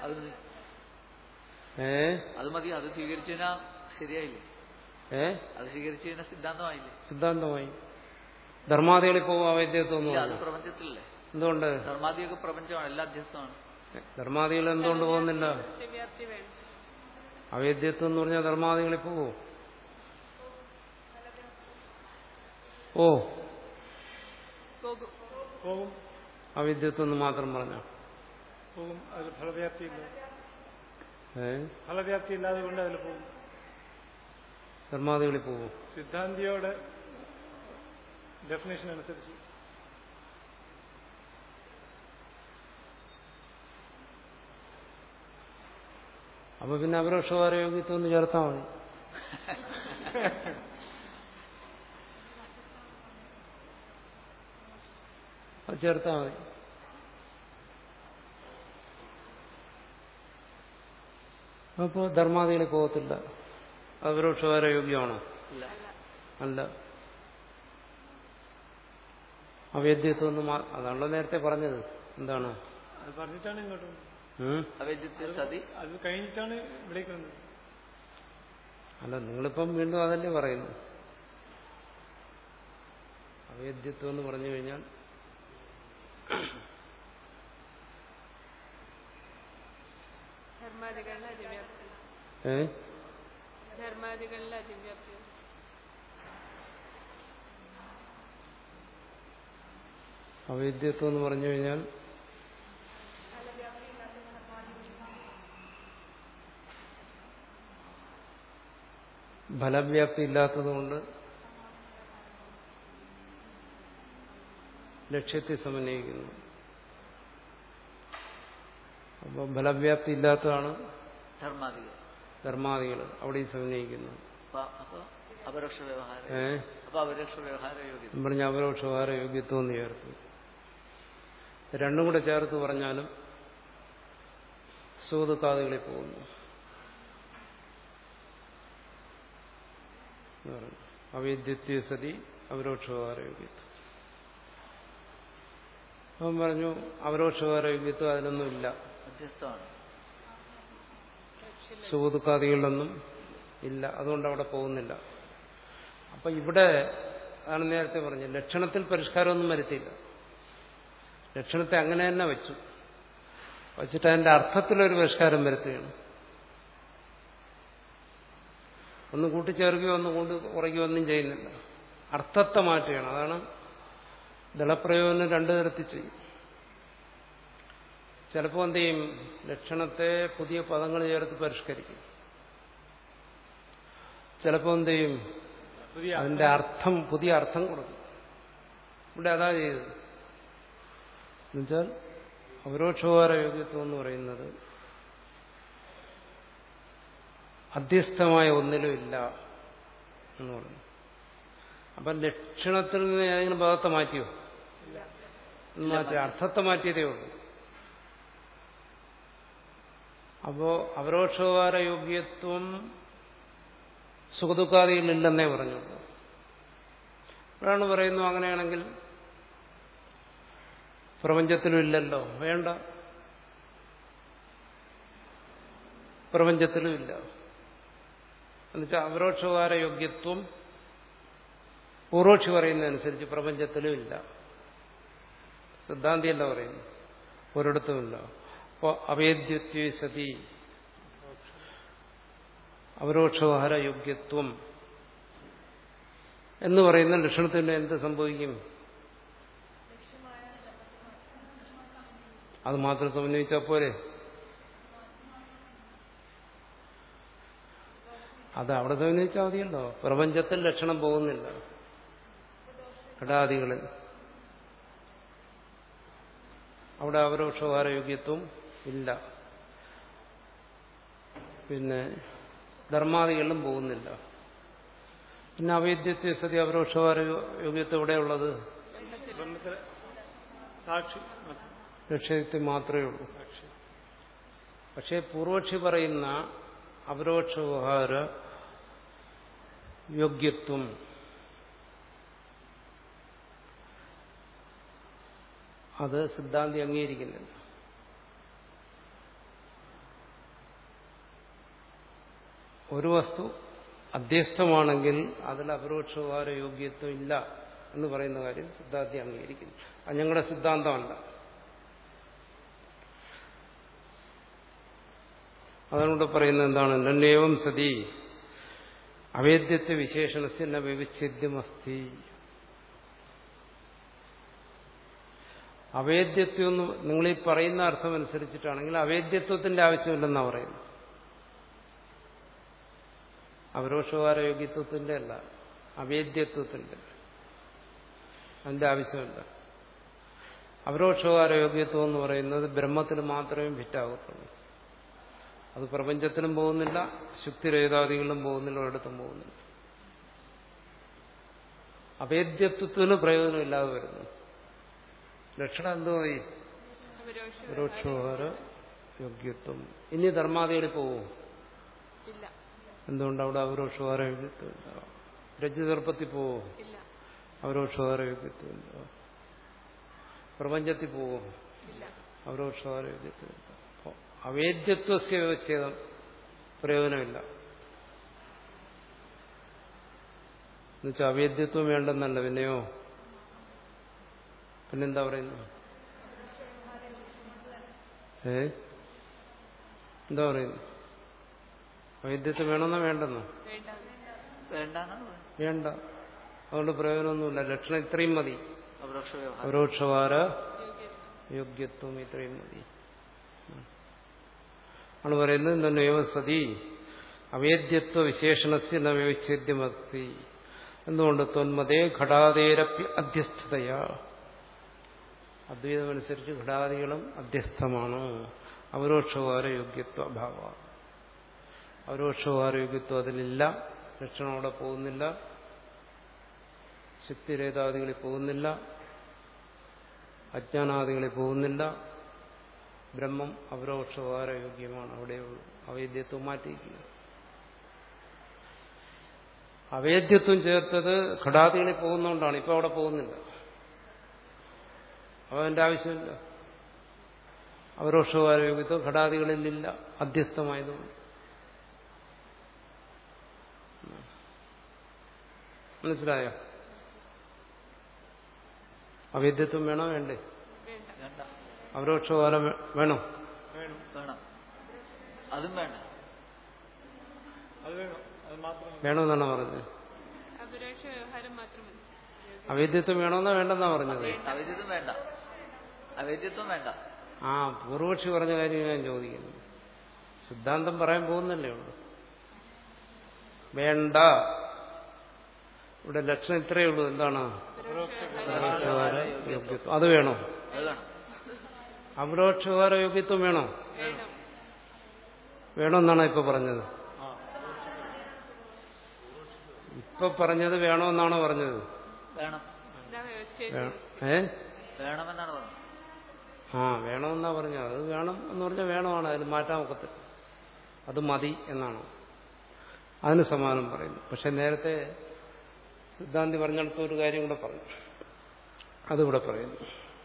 അത് അത് മതി അത് സ്വീകരിച്ചു കഴിഞ്ഞാൽ ശരിയായില്ലേ? ഏ? അത് സ്വീകരിച്ചു കഴിഞ്ഞാൽ സിദ്ധാന്തമായില്ലേ? സിദ്ധാന്തമായി. ധർമാദികളിൽ പോകും അവൈദ്യത്വം ഇല്ല അത് പ്രപഞ്ചത്തിലല്ലേ? എന്തുകൊണ്ട്? ധർമാദിയൊക്കെ പ്രപഞ്ചമാണ് എല്ലാ അധ്യസ്ഥമാണ് ധർമാദികൾ എന്തുകൊണ്ട് പോകുന്നില്ല? അവേദ്യത്വം എന്ന് പറഞ്ഞാൽ ധർമാദികളിൽ പോകൂ ഓ. പോകും. അവിദ്യത്വം എന്ന് മാത്രം പറഞ്ഞ? പോകും. അതിൽ ഫലവ്യാപ്തി ഇല്ലാതെ കൊണ്ട് അതിൽ പോകും. ധർമാദികളിൽ പോകും സിദ്ധാന്തിയോടെ ഡെഫിനേഷൻ അനുസരിച്ച്. അപ്പൊ പിന്നെ അപരോക്ഷകാര യോഗ്യത്വം ഒന്ന് ചേർത്താൽ മതി. അത് ചേർത്താൽ മതി. അപ്പോൾ ധർമാദികളിൽ പോകത്തില്ല. അപരോക്ഷകാര യോഗ്യമാണോ? അല്ല. അവേദ്യത്വം ഒന്നും അതാണല്ലോ നേരത്തെ പറഞ്ഞത്. എന്താണ്? അത് പറഞ്ഞിട്ടാണ് ഇങ്ങോട്ട് വന്നത്. ഉം? അവേദ്യത്തിൽ അത് കഴിഞ്ഞിട്ടാണ് ഇവിടേക്ക് വന്നത്. അല്ല നിങ്ങളിപ്പം വീണ്ടും അതല്ലേ പറയുന്നു. അവേദ്യത്വം എന്ന് പറഞ്ഞു കഴിഞ്ഞാൽ ധർമാദികളിലെ അതിവ്യാപ്തി ഏ ധർമാദികളിലെ അതിവ്യാപ്തി അവേദ്യത്വം എന്ന് പറഞ്ഞു കഴിഞ്ഞാൽ ഫലവ്യാപ്തി ഇല്ലാത്തതുകൊണ്ട് ലക്ഷ്യത്തെ സമന്വയിക്കുന്നു. അപ്പോൾ ഫലവ്യാപ്തി ഇല്ലാത്തതാണ് ധർമാദികൾ ധർമാദികൾ അവിടെയും സമന്വയിക്കുന്നു പറഞ്ഞ അപരോക്ഷ വ്യവഹാരം യോഗ്യത്വം എന്ന് ചേർത്ത്. രണ്ടും കൂടെ ചേർത്ത് പറഞ്ഞാലും സൂതക്കാതുകളിൽ പോകുന്നു. അവിദ്യത്വ സതി അപരോക്ഷകാര യോഗ്യത്വം. അവൻ പറഞ്ഞു അപരോക്ഷകാര യോഗ്യത്വം അതിലൊന്നുമില്ല. അധ്യസ്ഥമാണ് സുഹൃത്തുക്കാദികളിലൊന്നും ഇല്ല. അതുകൊണ്ട് അവിടെ പോകുന്നില്ല. അപ്പൊ ഇവിടെ ആണ് നേരത്തെ പറഞ്ഞത്. ലക്ഷണത്തിൽ പരിഷ്കാരമൊന്നും വരുത്തിയില്ല. ലക്ഷണത്തെ അങ്ങനെ തന്നെ വെച്ചു. വച്ചിട്ട് അതിന്റെ അർത്ഥത്തിലൊരു പരിഷ്കാരം വരുത്തുകയാണ്. ഒന്ന് കൂട്ടിച്ചേർക്കുകയോ ഒന്ന് കൊണ്ട് കുറയ്ക്കുകയോ ഒന്നും ചെയ്യുന്നില്ല. അർത്ഥത്തെ മാറ്റുകയാണ്. അതാണ് ദളപ്രയോജനം രണ്ടു തരത്തിൽ ചെയ്യും. ചിലപ്പോൾ എന്ത് ചെയ്യും? ലക്ഷണത്തെ പുതിയ പദങ്ങൾ ചേർത്ത് പരിഷ്കരിക്കും. ചിലപ്പോൾ എന്ത് ചെയ്യും? അതിന്റെ അർത്ഥം പുതിയ അർത്ഥം കൊടുക്കും. ഇവിടെ അതാ ചെയ്തത്. എന്നുവെച്ചാൽ അപരോക്ഷോപകാര യോഗ്യത്വം എന്ന് പറയുന്നത് അധ്യസ്ഥമായ ഒന്നിലും ഇല്ല എന്ന് പറഞ്ഞു അപ്പം ലക്ഷണത്തിൽ നിന്ന് ഏതെങ്കിലും പദത്തെ മാറ്റിയോ? മാറ്റി അർത്ഥത്തെ മാറ്റിയതേ ഉള്ളൂ. അപ്പോ അപരോക്ഷോപകാര യോഗ്യത്വം സുഖദുഃഖാദികളില്ലെന്നേ പറഞ്ഞുള്ളൂ. അപ്പോഴാണ് പറയുന്നു അങ്ങനെയാണെങ്കിൽ പ്രപഞ്ചത്തിലും ഇല്ലല്ലോ വേണ്ട. പ്രപഞ്ചത്തിലും ഇല്ല. എന്നുവെച്ചാൽ അപരോക്ഷകാര യോഗ്യത്വം പൂർവക്ഷി പറയുന്നതനുസരിച്ച് പ്രപഞ്ചത്തിലും ഇല്ല. സിദ്ധാന്തിയല്ല പറയുന്നു ഒരിടത്തുമില്ല. അവേദ്യത്വ സതി. അപരോക്ഷകാര യോഗ്യത്വം എന്ന് പറയുന്ന ലക്ഷണത്തിന് എന്ത് സംഭവിക്കും? അത് മാത്രം സമന്വയിച്ചാൽ പോരെ? അത് അവിടെ സമന്വയിച്ചാൽ മതിയല്ലോ. പ്രപഞ്ചത്തിൽ ലക്ഷണം പോകുന്നില്ല. ഘടാദികളിൽ. അവിടെ അവരോക്ഷോഹാര യോഗ്യത്വം ഇല്ല. പിന്നെ ധർമാദികളിലും പോകുന്നില്ല. പിന്നെ അവൈദ്യത്തെ സതി അപരോക്ഷകാര യോഗ്യത്വം എവിടെയുള്ളത്? ലക്ഷ്യത്തെ മാത്രമേ ഉള്ളൂ. പക്ഷെ പക്ഷേ പൂർവക്ഷി പറയുന്ന അപരോക്ഷ വ്യവഹാര യോഗ്യത്വം അത് സിദ്ധാന്തി അംഗീകരിക്കുന്നില്ല. ഒരു വസ്തു അധ്യസ്ഥമാണെങ്കിൽ അതിൽ അപരോക്ഷകാര യോഗ്യത്വം ഇല്ല എന്ന് പറയുന്ന കാര്യം സിദ്ധാന്തി അംഗീകരിക്കുന്നു. അത് ഞങ്ങളുടെ സിദ്ധാന്തമല്ല. അതുകൊണ്ട് പറയുന്നത് എന്താണ്? നന്നേവം സതി. അവേദ്യത്തെ വിശേഷണത്തിന് വ്യവിച്ഛേദ്യമസ്തി. അവേദ്യത്വം നിങ്ങൾ ഈ പറയുന്ന അർത്ഥം അനുസരിച്ചിട്ടാണെങ്കിൽ അവേദ്യത്വത്തിന്റെ ആവശ്യമില്ലെന്നാണ് പറയുന്നത്. അപരോക്ഷകാര യോഗ്യത്വത്തിന്റെ അല്ല അവേദ്യത്വത്തിന്റെ. അതിന്റെ ആവശ്യമില്ല. അപരോക്ഷകാര യോഗ്യത്വം എന്ന് പറയുന്നത് ബ്രഹ്മത്തിൽ മാത്രമേ ഫിറ്റാകത്തുള്ളൂ അത് പ്രപഞ്ചത്തിനും പോകുന്നില്ല ശുക്തിരേതാദികളിലും പോകുന്നില്ല ഒരിടത്തും പോകുന്നില്ല. അവേദ്യത്വത്തിന് പ്രയോജനമില്ലാതെ വരുന്നു. ലക്ഷണം എന്തോ മതി അപരോക്ഷ യോഗ്യത്വം. ഇനി ധർമാദികളിൽ പോവും. എന്തുകൊണ്ട് അവിടെ അവരോക്ഷോഹാര യോഗ്യത്വം ഇല്ല രജ്ജുതർപ്പത്തിൽ പോവും? ഇല്ല. അവരോക്ഷോഹാര യോഗ്യത്വം ഇല്ല പ്രപഞ്ചത്തിൽ പോവും? ഇല്ല. അവരോക്ഷോഹാര യോഗ്യത്വം ഇല്ല അപ്പോ അവേദ്യത്വസ്യ വിവച്ഛേദം പ്രയോജനമില്ല. എന്നുവെച്ചാൽ അവേദ്യത്വം വേണ്ടെന്നല്ല പിന്നെയോ? പിന്നെന്താ പറയുന്നു? ഏ? എന്താ പറയുന്നു? വൈദ്യത്വം വേണമെന്നോ വേണ്ടെന്നോ? വേണ്ട. അതുകൊണ്ട് പ്രയോജനമൊന്നുമില്ല. ലക്ഷണം ഇത്രയും മതി. പരോക്ഷവാര യോഗ്യത യോഗ്യത്വം ഇത്രയും മതി. ആണ് പറയുന്നത് നൈവ സതി അവേദ്യത്വ വിശേഷണത്തിന് നവ്യവിച്ഛേദ്യമസ്തി എന്തുകൊണ്ട്? തൊന്മതേ ഘടാതേരപ്പി അധ്യസ്ഥതയാ. അദ്വൈതമനുസരിച്ച് ഘടാദികളും അധ്യസ്ഥമാണ്. അവരോക്ഷവാര യോഗ്യത്വ അഭാവ. അവരോക്ഷവാര ആരോഗ്യത്വം അതിലില്ല. ലക്ഷണം അവിടെ പോകുന്നില്ല. ശക്തിരേതാദികളിൽ പോകുന്നില്ല. അജ്ഞാനാദികളിൽ പോകുന്നില്ല. ബ്രഹ്മം അപരോക്ഷവാര യോഗ്യമാണ് അവിടെയുള്ളൂ അവേദ്യത്വം മാറ്റിയിരിക്കുക. അവേദ്യത്വം ചേർത്തത് ഘടാദികളിൽ പോകുന്നതുകൊണ്ടാണ്. ഇപ്പൊ അവിടെ പോകുന്നില്ല. അപ്പൊ അതിന്റെ ആവശ്യമില്ല. അപരോക്ഷവാര യോഗ്യത്വം ഘടാദികളിലില്ല അധ്യസ്ഥമായതുകൊണ്ട് മനസ്സിലായോ? അവേദ്യത്വം വേണോ? വേണ്ടേ. അപരോക്ഷകാലം വേണോ? അതും വേണ്ട. അത് വേണം. അത് മാത്രം മതി. വേണമെന്നാണ് പറഞ്ഞത്? അവൈദ്യത്വം വേണമെന്നാ വേണ്ടെന്നാ പറഞ്ഞത്? അവേദ്യത്വം വേണ്ട. അവേദ്യത്വം വേണ്ട. ആ പൂർവക്ഷി പറഞ്ഞ കാര്യം ഞാൻ ചോദിക്കുന്നു. സിദ്ധാന്തം പറയാൻ പോകുന്നല്ലേ ഉള്ളൂ. വേണ്ട. ഇവിടെ ലക്ഷണം ഇത്രയേ ഉള്ളൂ. എന്താണ്? യോഗ്യത്വം അത് വേണോ? അപരോക്ഷകാര യോഗ്യത്വം വേണോ? വേണം വേണമെന്നാണ് ഇപ്പൊ പറഞ്ഞത്. ഇപ്പൊ പറഞ്ഞത് വേണമെന്നാണോ പറഞ്ഞത്? ഏ? ആ വേണമെന്നാ പറഞ്ഞത്. അത് വേണം എന്ന് പറഞ്ഞാൽ വേണമാണ്. അതിന് മാറ്റാൻ ഒക്കത്തില്ല. അത് മതി എന്നാണ്. അതിന് സമാനം പറയുന്നു. പക്ഷെ നേരത്തെ സിദ്ധാന്തി പറഞ്ഞിടത്ത് ഒരു കാര്യം കൂടെ പറഞ്ഞു. അതിവിടെ പറയുന്നു.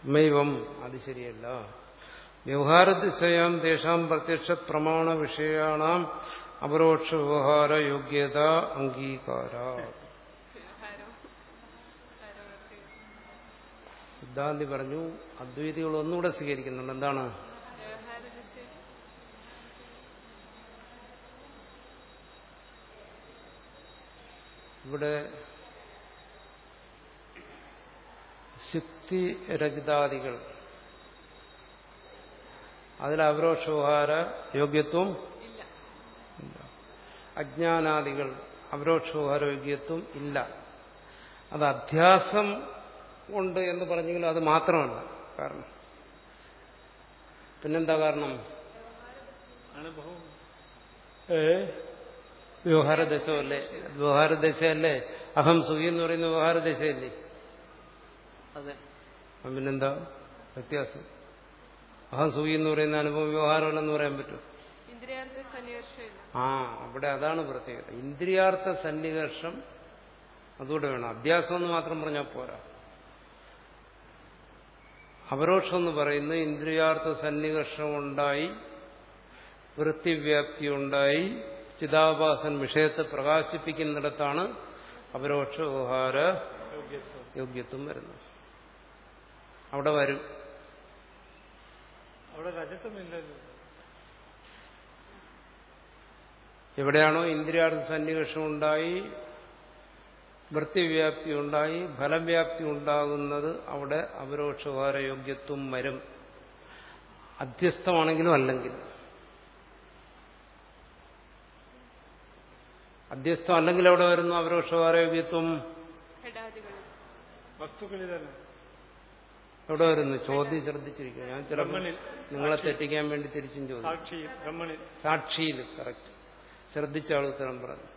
മൈവം അത് ശരിയല്ല. വ്യവഹാരദിശയാം ദേശാം പ്രത്യക്ഷ പ്രമാണ വിഷയാണാം അപരോക്ഷ വ്യവഹാര യോഗ്യത അംഗീകാര. സിദ്ധാന്തി പറഞ്ഞു അദ്വൈതികൾ ഒന്നുകൂടെ സ്വീകരിക്കുന്നുണ്ട്. എന്താണ്? ഇവിടെ ശക്തി രചിതാദികൾ അതിൽ അവരോക്ഷോഹാര യോഗ്യത്വം അജ്ഞാനാദികൾ അവരോക്ഷോഹാര യോഗ്യത്വം ഇല്ല. അത് അധ്യാസം ഉണ്ട് എന്ന് പറഞ്ഞെങ്കിലും അത് മാത്രമല്ല കാരണം. പിന്നെന്താ കാരണം? അനുഭവം. ഏ? വ്യവഹാരദശമല്ലേ വ്യവഹാരദശയല്ലേ അഹം സുഖി എന്ന് പറയുന്ന വ്യവഹാരദശയല്ലേ അതെ. അപ്പം പിന്നെന്താ? വ്യത്യാസം. അഹം സൂയി എന്ന് പറയുന്ന അനുഭവം വ്യവഹാരമല്ലെന്ന് പറയാൻ പറ്റും. ആ അവിടെ അതാണ് പ്രത്യേകത. ഇന്ദ്രിയാർത്ഥ സന്നികർഷം അതുകൂടെ വേണം. അഭ്യാസം എന്ന് മാത്രം പറഞ്ഞാൽ പോരാ. അപരോക്ഷം എന്ന് പറയുന്ന ഇന്ദ്രിയാർത്ഥ സന്നികർഷം ഉണ്ടായി വൃത്തിവ്യാപ്തി ഉണ്ടായി ചിതാഭാസൻ വിഷയത്തെ പ്രകാശിപ്പിക്കുന്നിടത്താണ് അപരോക്ഷ വ്യവഹാര യോഗ്യത്വം വരുന്നത്. അവിടെ വരും. അവിടെ രജതമില്ലല്ലോ എവിടെയാണോ ഇന്ദ്രിയാർത്ഥ സന്നിവേഷം ഉണ്ടായി വൃത്തിവ്യാപ്തി ഉണ്ടായി ഫലവ്യാപ്തി ഉണ്ടാകുന്നത് അവിടെ അപരോക്ഷകാര യോഗ്യത്വം വരും. അധ്യസ്ഥമാണെങ്കിലും അല്ലെങ്കിലും അധ്യസ്ഥം അല്ലെങ്കിൽ അവിടെ വരുന്നു അപരോക്ഷകാര യോഗ്യത്വം വസ്തുക്കളിൽ തന്നെ. എവിടെ വരുന്നു? ചോദ്യം ശ്രദ്ധിച്ചിരിക്കുക ഞാൻ ചിലപ്പോൾ നിങ്ങളെ തെറ്റിക്കാൻ വേണ്ടി തിരിച്ചും ചോദിക്കും. സാക്ഷിയിൽ കറക്റ്റ് ശ്രദ്ധിച്ച ആൾ ഉത്തരം പറഞ്ഞു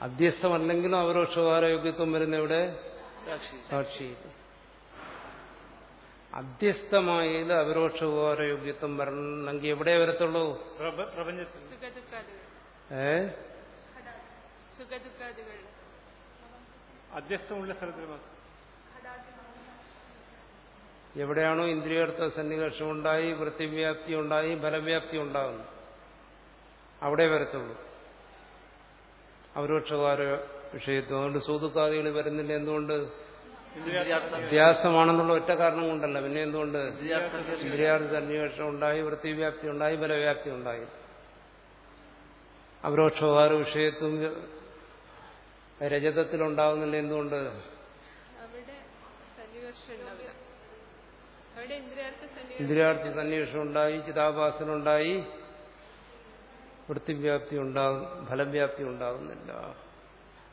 അധ്യസ്ഥമല്ലെങ്കിലും അപരോക്ഷകാര യോഗ്യത്വം വരുന്ന എവിടെ? സാക്ഷി. സാക്ഷിയിൽ. അധ്യസ്ഥമായതിൽ അവരോക്ഷ യോഗ്യത്വം വരണമെങ്കിൽ എവിടെ വരത്തുള്ളൂ? ഏ? അധ്യസ്ഥമുള്ള സ്ഥലത്തിൽ മാത്രം. എവിടെയാണോ ഇന്ദ്രിയാർത്ഥ സന്നികർഷം ഉണ്ടായി വൃത്തിവ്യാപ്തി ഉണ്ടായി ഫലവ്യാപ്തി ഉണ്ടാകുന്നു അവിടെ വരത്തുള്ളൂ. അപരോക്ഷകാര വിഷയത്വം. അതുകൊണ്ട് സൂതുക്കാദികൾ വരുന്നില്ല. എന്തുകൊണ്ട്? വ്യത്യാസമാണെന്നുള്ള ഒറ്റ കാരണം കൊണ്ടല്ല. പിന്നെ എന്തുകൊണ്ട്? ഇന്ദ്രിയാർത്ഥ സന്നിവേഷം ഉണ്ടായി വൃത്തിവ്യാപ്തി ഉണ്ടായി ബലവ്യാപ്തി ഉണ്ടായി. അപരോക്ഷകാര വിഷയത്വം രജതത്തിലുണ്ടാകുന്നില്ല എന്തുകൊണ്ട് അവിടെ സന്നികർഷം ഉണ്ടാവില്ല അവിടെ ഇന്ദ്രിയാർത്ഥ സന്നിവേഷം ഉണ്ടായി സന്നിവേഷം ഉണ്ടായി ചിതാഭാസനുണ്ടായി വൃത്തിവ്യാപ്തി ഉണ്ടാകും ഫലവ്യാപ്തി ഉണ്ടാകുന്നില്ല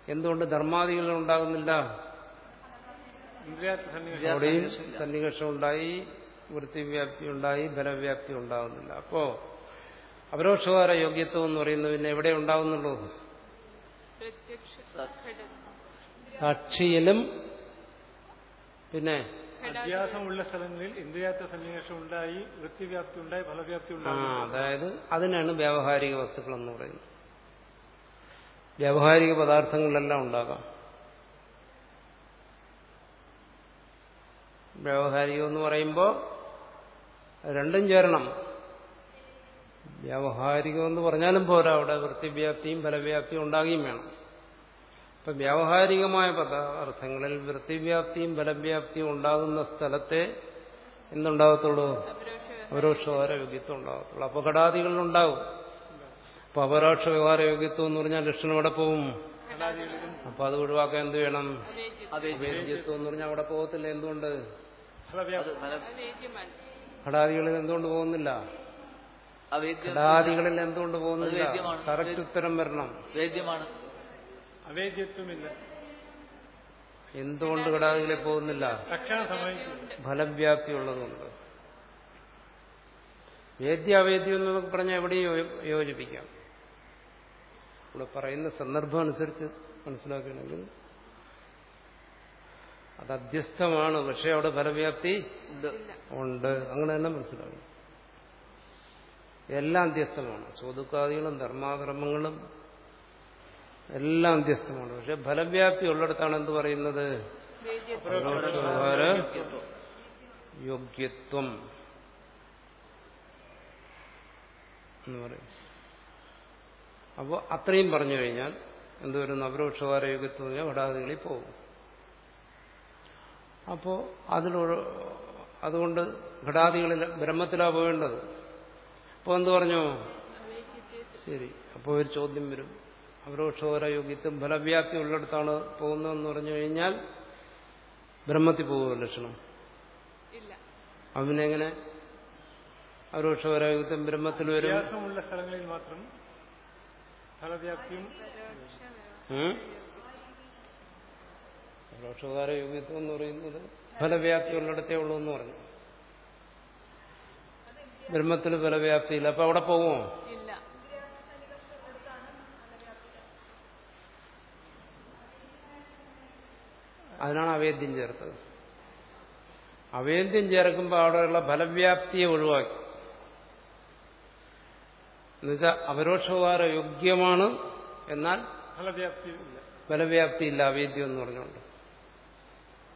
എന്തുകൊണ്ട് ധർമാദികൾ ഉണ്ടാകുന്നില്ല? സന്നിവേഷം ഉണ്ടായി. വൃത്തിവ്യാപ്തി ഉണ്ടായി ഫലവ്യാപ്തി ഉണ്ടാകുന്നില്ല അപ്പോ അപരോക്ഷകാര യോഗ്യത്വം എന്ന് പറയുന്നത് പിന്നെ എവിടെ ഉണ്ടാകുന്നുള്ളൂ സാക്ഷിയിലും പിന്നെ അധ്യാസമുള്ള സ്ഥലങ്ങളിൽ ഇന്ദ്രിയാത്ത സന്നിവേശം ഉണ്ടായി വൃത്തിവ്യാപ്തി ഉണ്ടായി ഫലവ്യാപ്തി ആ ഉണ്ടായി. അതായത് അതിനാണ് വ്യാവഹാരിക വസ്തുക്കൾ എന്ന് പറയുന്നത്. വ്യാവഹാരിക പദാർത്ഥങ്ങളിലെല്ലാം ഉണ്ടാകാം. വ്യാവഹാരികം എന്ന് പറയുമ്പോൾ രണ്ടും ചേരണം. വ്യാവഹാരികം എന്ന് പറഞ്ഞാലും പോരാ അവിടെ വൃത്തിവ്യാപ്തിയും ഫലവ്യാപ്തിയും ഉണ്ടാകുകയും വേണം. ഇപ്പൊ വ്യാവഹാരികമായ പദാർത്ഥങ്ങളിൽ വൃത്തിവ്യാപ്തിയും ബലവ്യാപ്തിയും ഉണ്ടാകുന്ന സ്ഥലത്തെ എന്തുണ്ടാകത്തുള്ളൂ? അപരോക്ഷവ്യവഹാര യോഗ്യത്വം ഉണ്ടാകത്തുള്ളൂ. അപകടാദികളിലുണ്ടാവും. അപ്പൊ അപരോക്ഷ വ്യവഹാര യോഗ്യത്വം എന്ന് പറഞ്ഞാൽ ലക്ഷണം എവിടെ പോവും? അപ്പൊ അത് ഒഴിവാക്കാൻ എന്ത് വേണം? അവേദ്യത്വം എന്ന് പറഞ്ഞാൽ അവിടെ പോകത്തില്ല. എന്തുകൊണ്ട്? ഘടാദികളിൽ എന്തുകൊണ്ട് പോകുന്നില്ല? ഘടാദികളിൽ എന്തുകൊണ്ട് പോകുന്നില്ല? കറക്റ്റ് ഉത്തരം വരണം. വേദ്യമാണ് അവേദ്യത്വമില്ല. എന്തുകൊണ്ട് ഘടാദികളിൽ പോകുന്നില്ല? ഫലവ്യാപ്തി ഉള്ളതുകൊണ്ട്. എന്ന് എന്നൊക്കെ പറഞ്ഞാൽ എവിടെയും യോജിപ്പിക്കാം. ഇവിടെ പറയുന്ന സന്ദർഭം അനുസരിച്ച് മനസ്സിലാക്കണമെങ്കിൽ അത് അധ്യസ്ഥമാണ് പക്ഷെ അവിടെ ഫലവ്യാപ്തി ഉണ്ട്. ഉണ്ട് അങ്ങനെ തന്നെ മനസ്സിലാക്കണം എല്ലാം അധ്യസ്ഥമാണ്. സ്വതുക്കാദികളും ധർമാധർമ്മങ്ങളും എല്ലാം വ്യത്യസ്തമാണ്. പക്ഷെ ഫലവ്യാപ്തി ഉള്ളിടത്താണ് എന്ത് പറയുന്നത്? യോഗ്യത്വം എന്ന് പറയും. അപ്പോൾ അത്രയും പറഞ്ഞു കഴിഞ്ഞാൽ എന്തുവരും അപരോക്ഷകാര യോഗ്യത്വം ഘടാതികളിൽ പോകും. അപ്പോൾ അതിലൊരു അതുകൊണ്ട് ഘടാദികളിൽ ബ്രഹ്മത്തിലാ പോകേണ്ടത്. അപ്പോൾ എന്ത് പറഞ്ഞു? ശരി. അപ്പോൾ ഒരു ചോദ്യം വരും. അപരോക്ഷോര യോഗ്യത്വം ഫലവ്യാപ്തി ഉള്ളിടത്താണ് പോകുന്നതെന്ന് പറഞ്ഞു കഴിഞ്ഞാൽ ബ്രഹ്മത്തിൽ പോകുമോ ലക്ഷണം? ഇല്ല. അവനെങ്ങനെ അപരോക്ഷോരോഗ്യത്വം ബ്രഹ്മത്തിൽ വരും. സ്ഥലങ്ങളിൽ മാത്രം ഫലവ്യാപ്തിയും ഉം? യോഗ്യത്വം എന്ന് പറയുന്നത് ഫലവ്യാപ്തി ഉള്ളിടത്തേ ഉള്ളൂ എന്ന് പറഞ്ഞു ബ്രഹ്മത്തിൽ ഫലവ്യാപ്തിയില്ല. അപ്പൊ അവിടെ പോവുമോ അതിനാണ് അവേദ്യം ചേർത്തത്. അവേദ്യം ചേർക്കുമ്പോൾ അവിടെയുള്ള ഫലവ്യാപ്തിയെ ഒഴിവാക്കി. എന്നുവെച്ചാൽ അപരോക്ഷകാര യോഗ്യമാണ് എന്നാൽ ഫലവ്യാപ്തി ഇല്ല ഫലവ്യാപ്തി ഇല്ല അവേദ്യം എന്ന് പറഞ്ഞുകൊണ്ട്.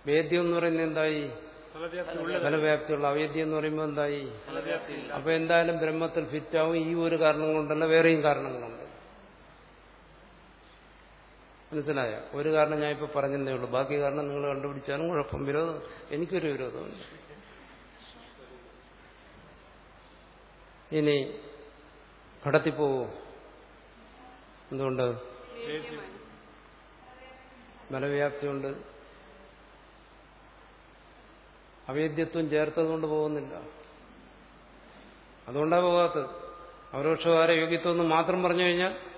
വേദ്യം എന്ന് പറയുന്നത് എന്തായി? ഫലവ്യാപ്തിയുള്ള അവേദ്യം എന്ന് പറയുമ്പോൾ എന്തായി? അപ്പൊ എന്തായാലും ബ്രഹ്മത്തിൽ ഫിറ്റാവും ഈ ഒരു കാരണം കൊണ്ടല്ല വേറെയും കാരണങ്ങളുണ്ട്. മനസ്സിലായ. ഒരു കാരണം ഞാൻ ഇപ്പൊ പറഞ്ഞതേ ഉള്ളൂ. ബാക്കി കാരണം നിങ്ങൾ കണ്ടുപിടിച്ചാലും കുഴപ്പം. വിരോധം. എനിക്കൊരു വിരോധമില്ല ഇനി കടത്തിപ്പോവോ എന്തുകൊണ്ട്? ബലവ്യാപ്തിയുണ്ട്. അവേദ്യത്വം ചേർത്തതുകൊണ്ട് പോകുന്നില്ല. അതുകൊണ്ടാണ് പോകാത്തത്. അവരോക്ഷകാര യോഗ്യത്വം എന്ന് മാത്രം പറഞ്ഞു കഴിഞ്ഞാൽ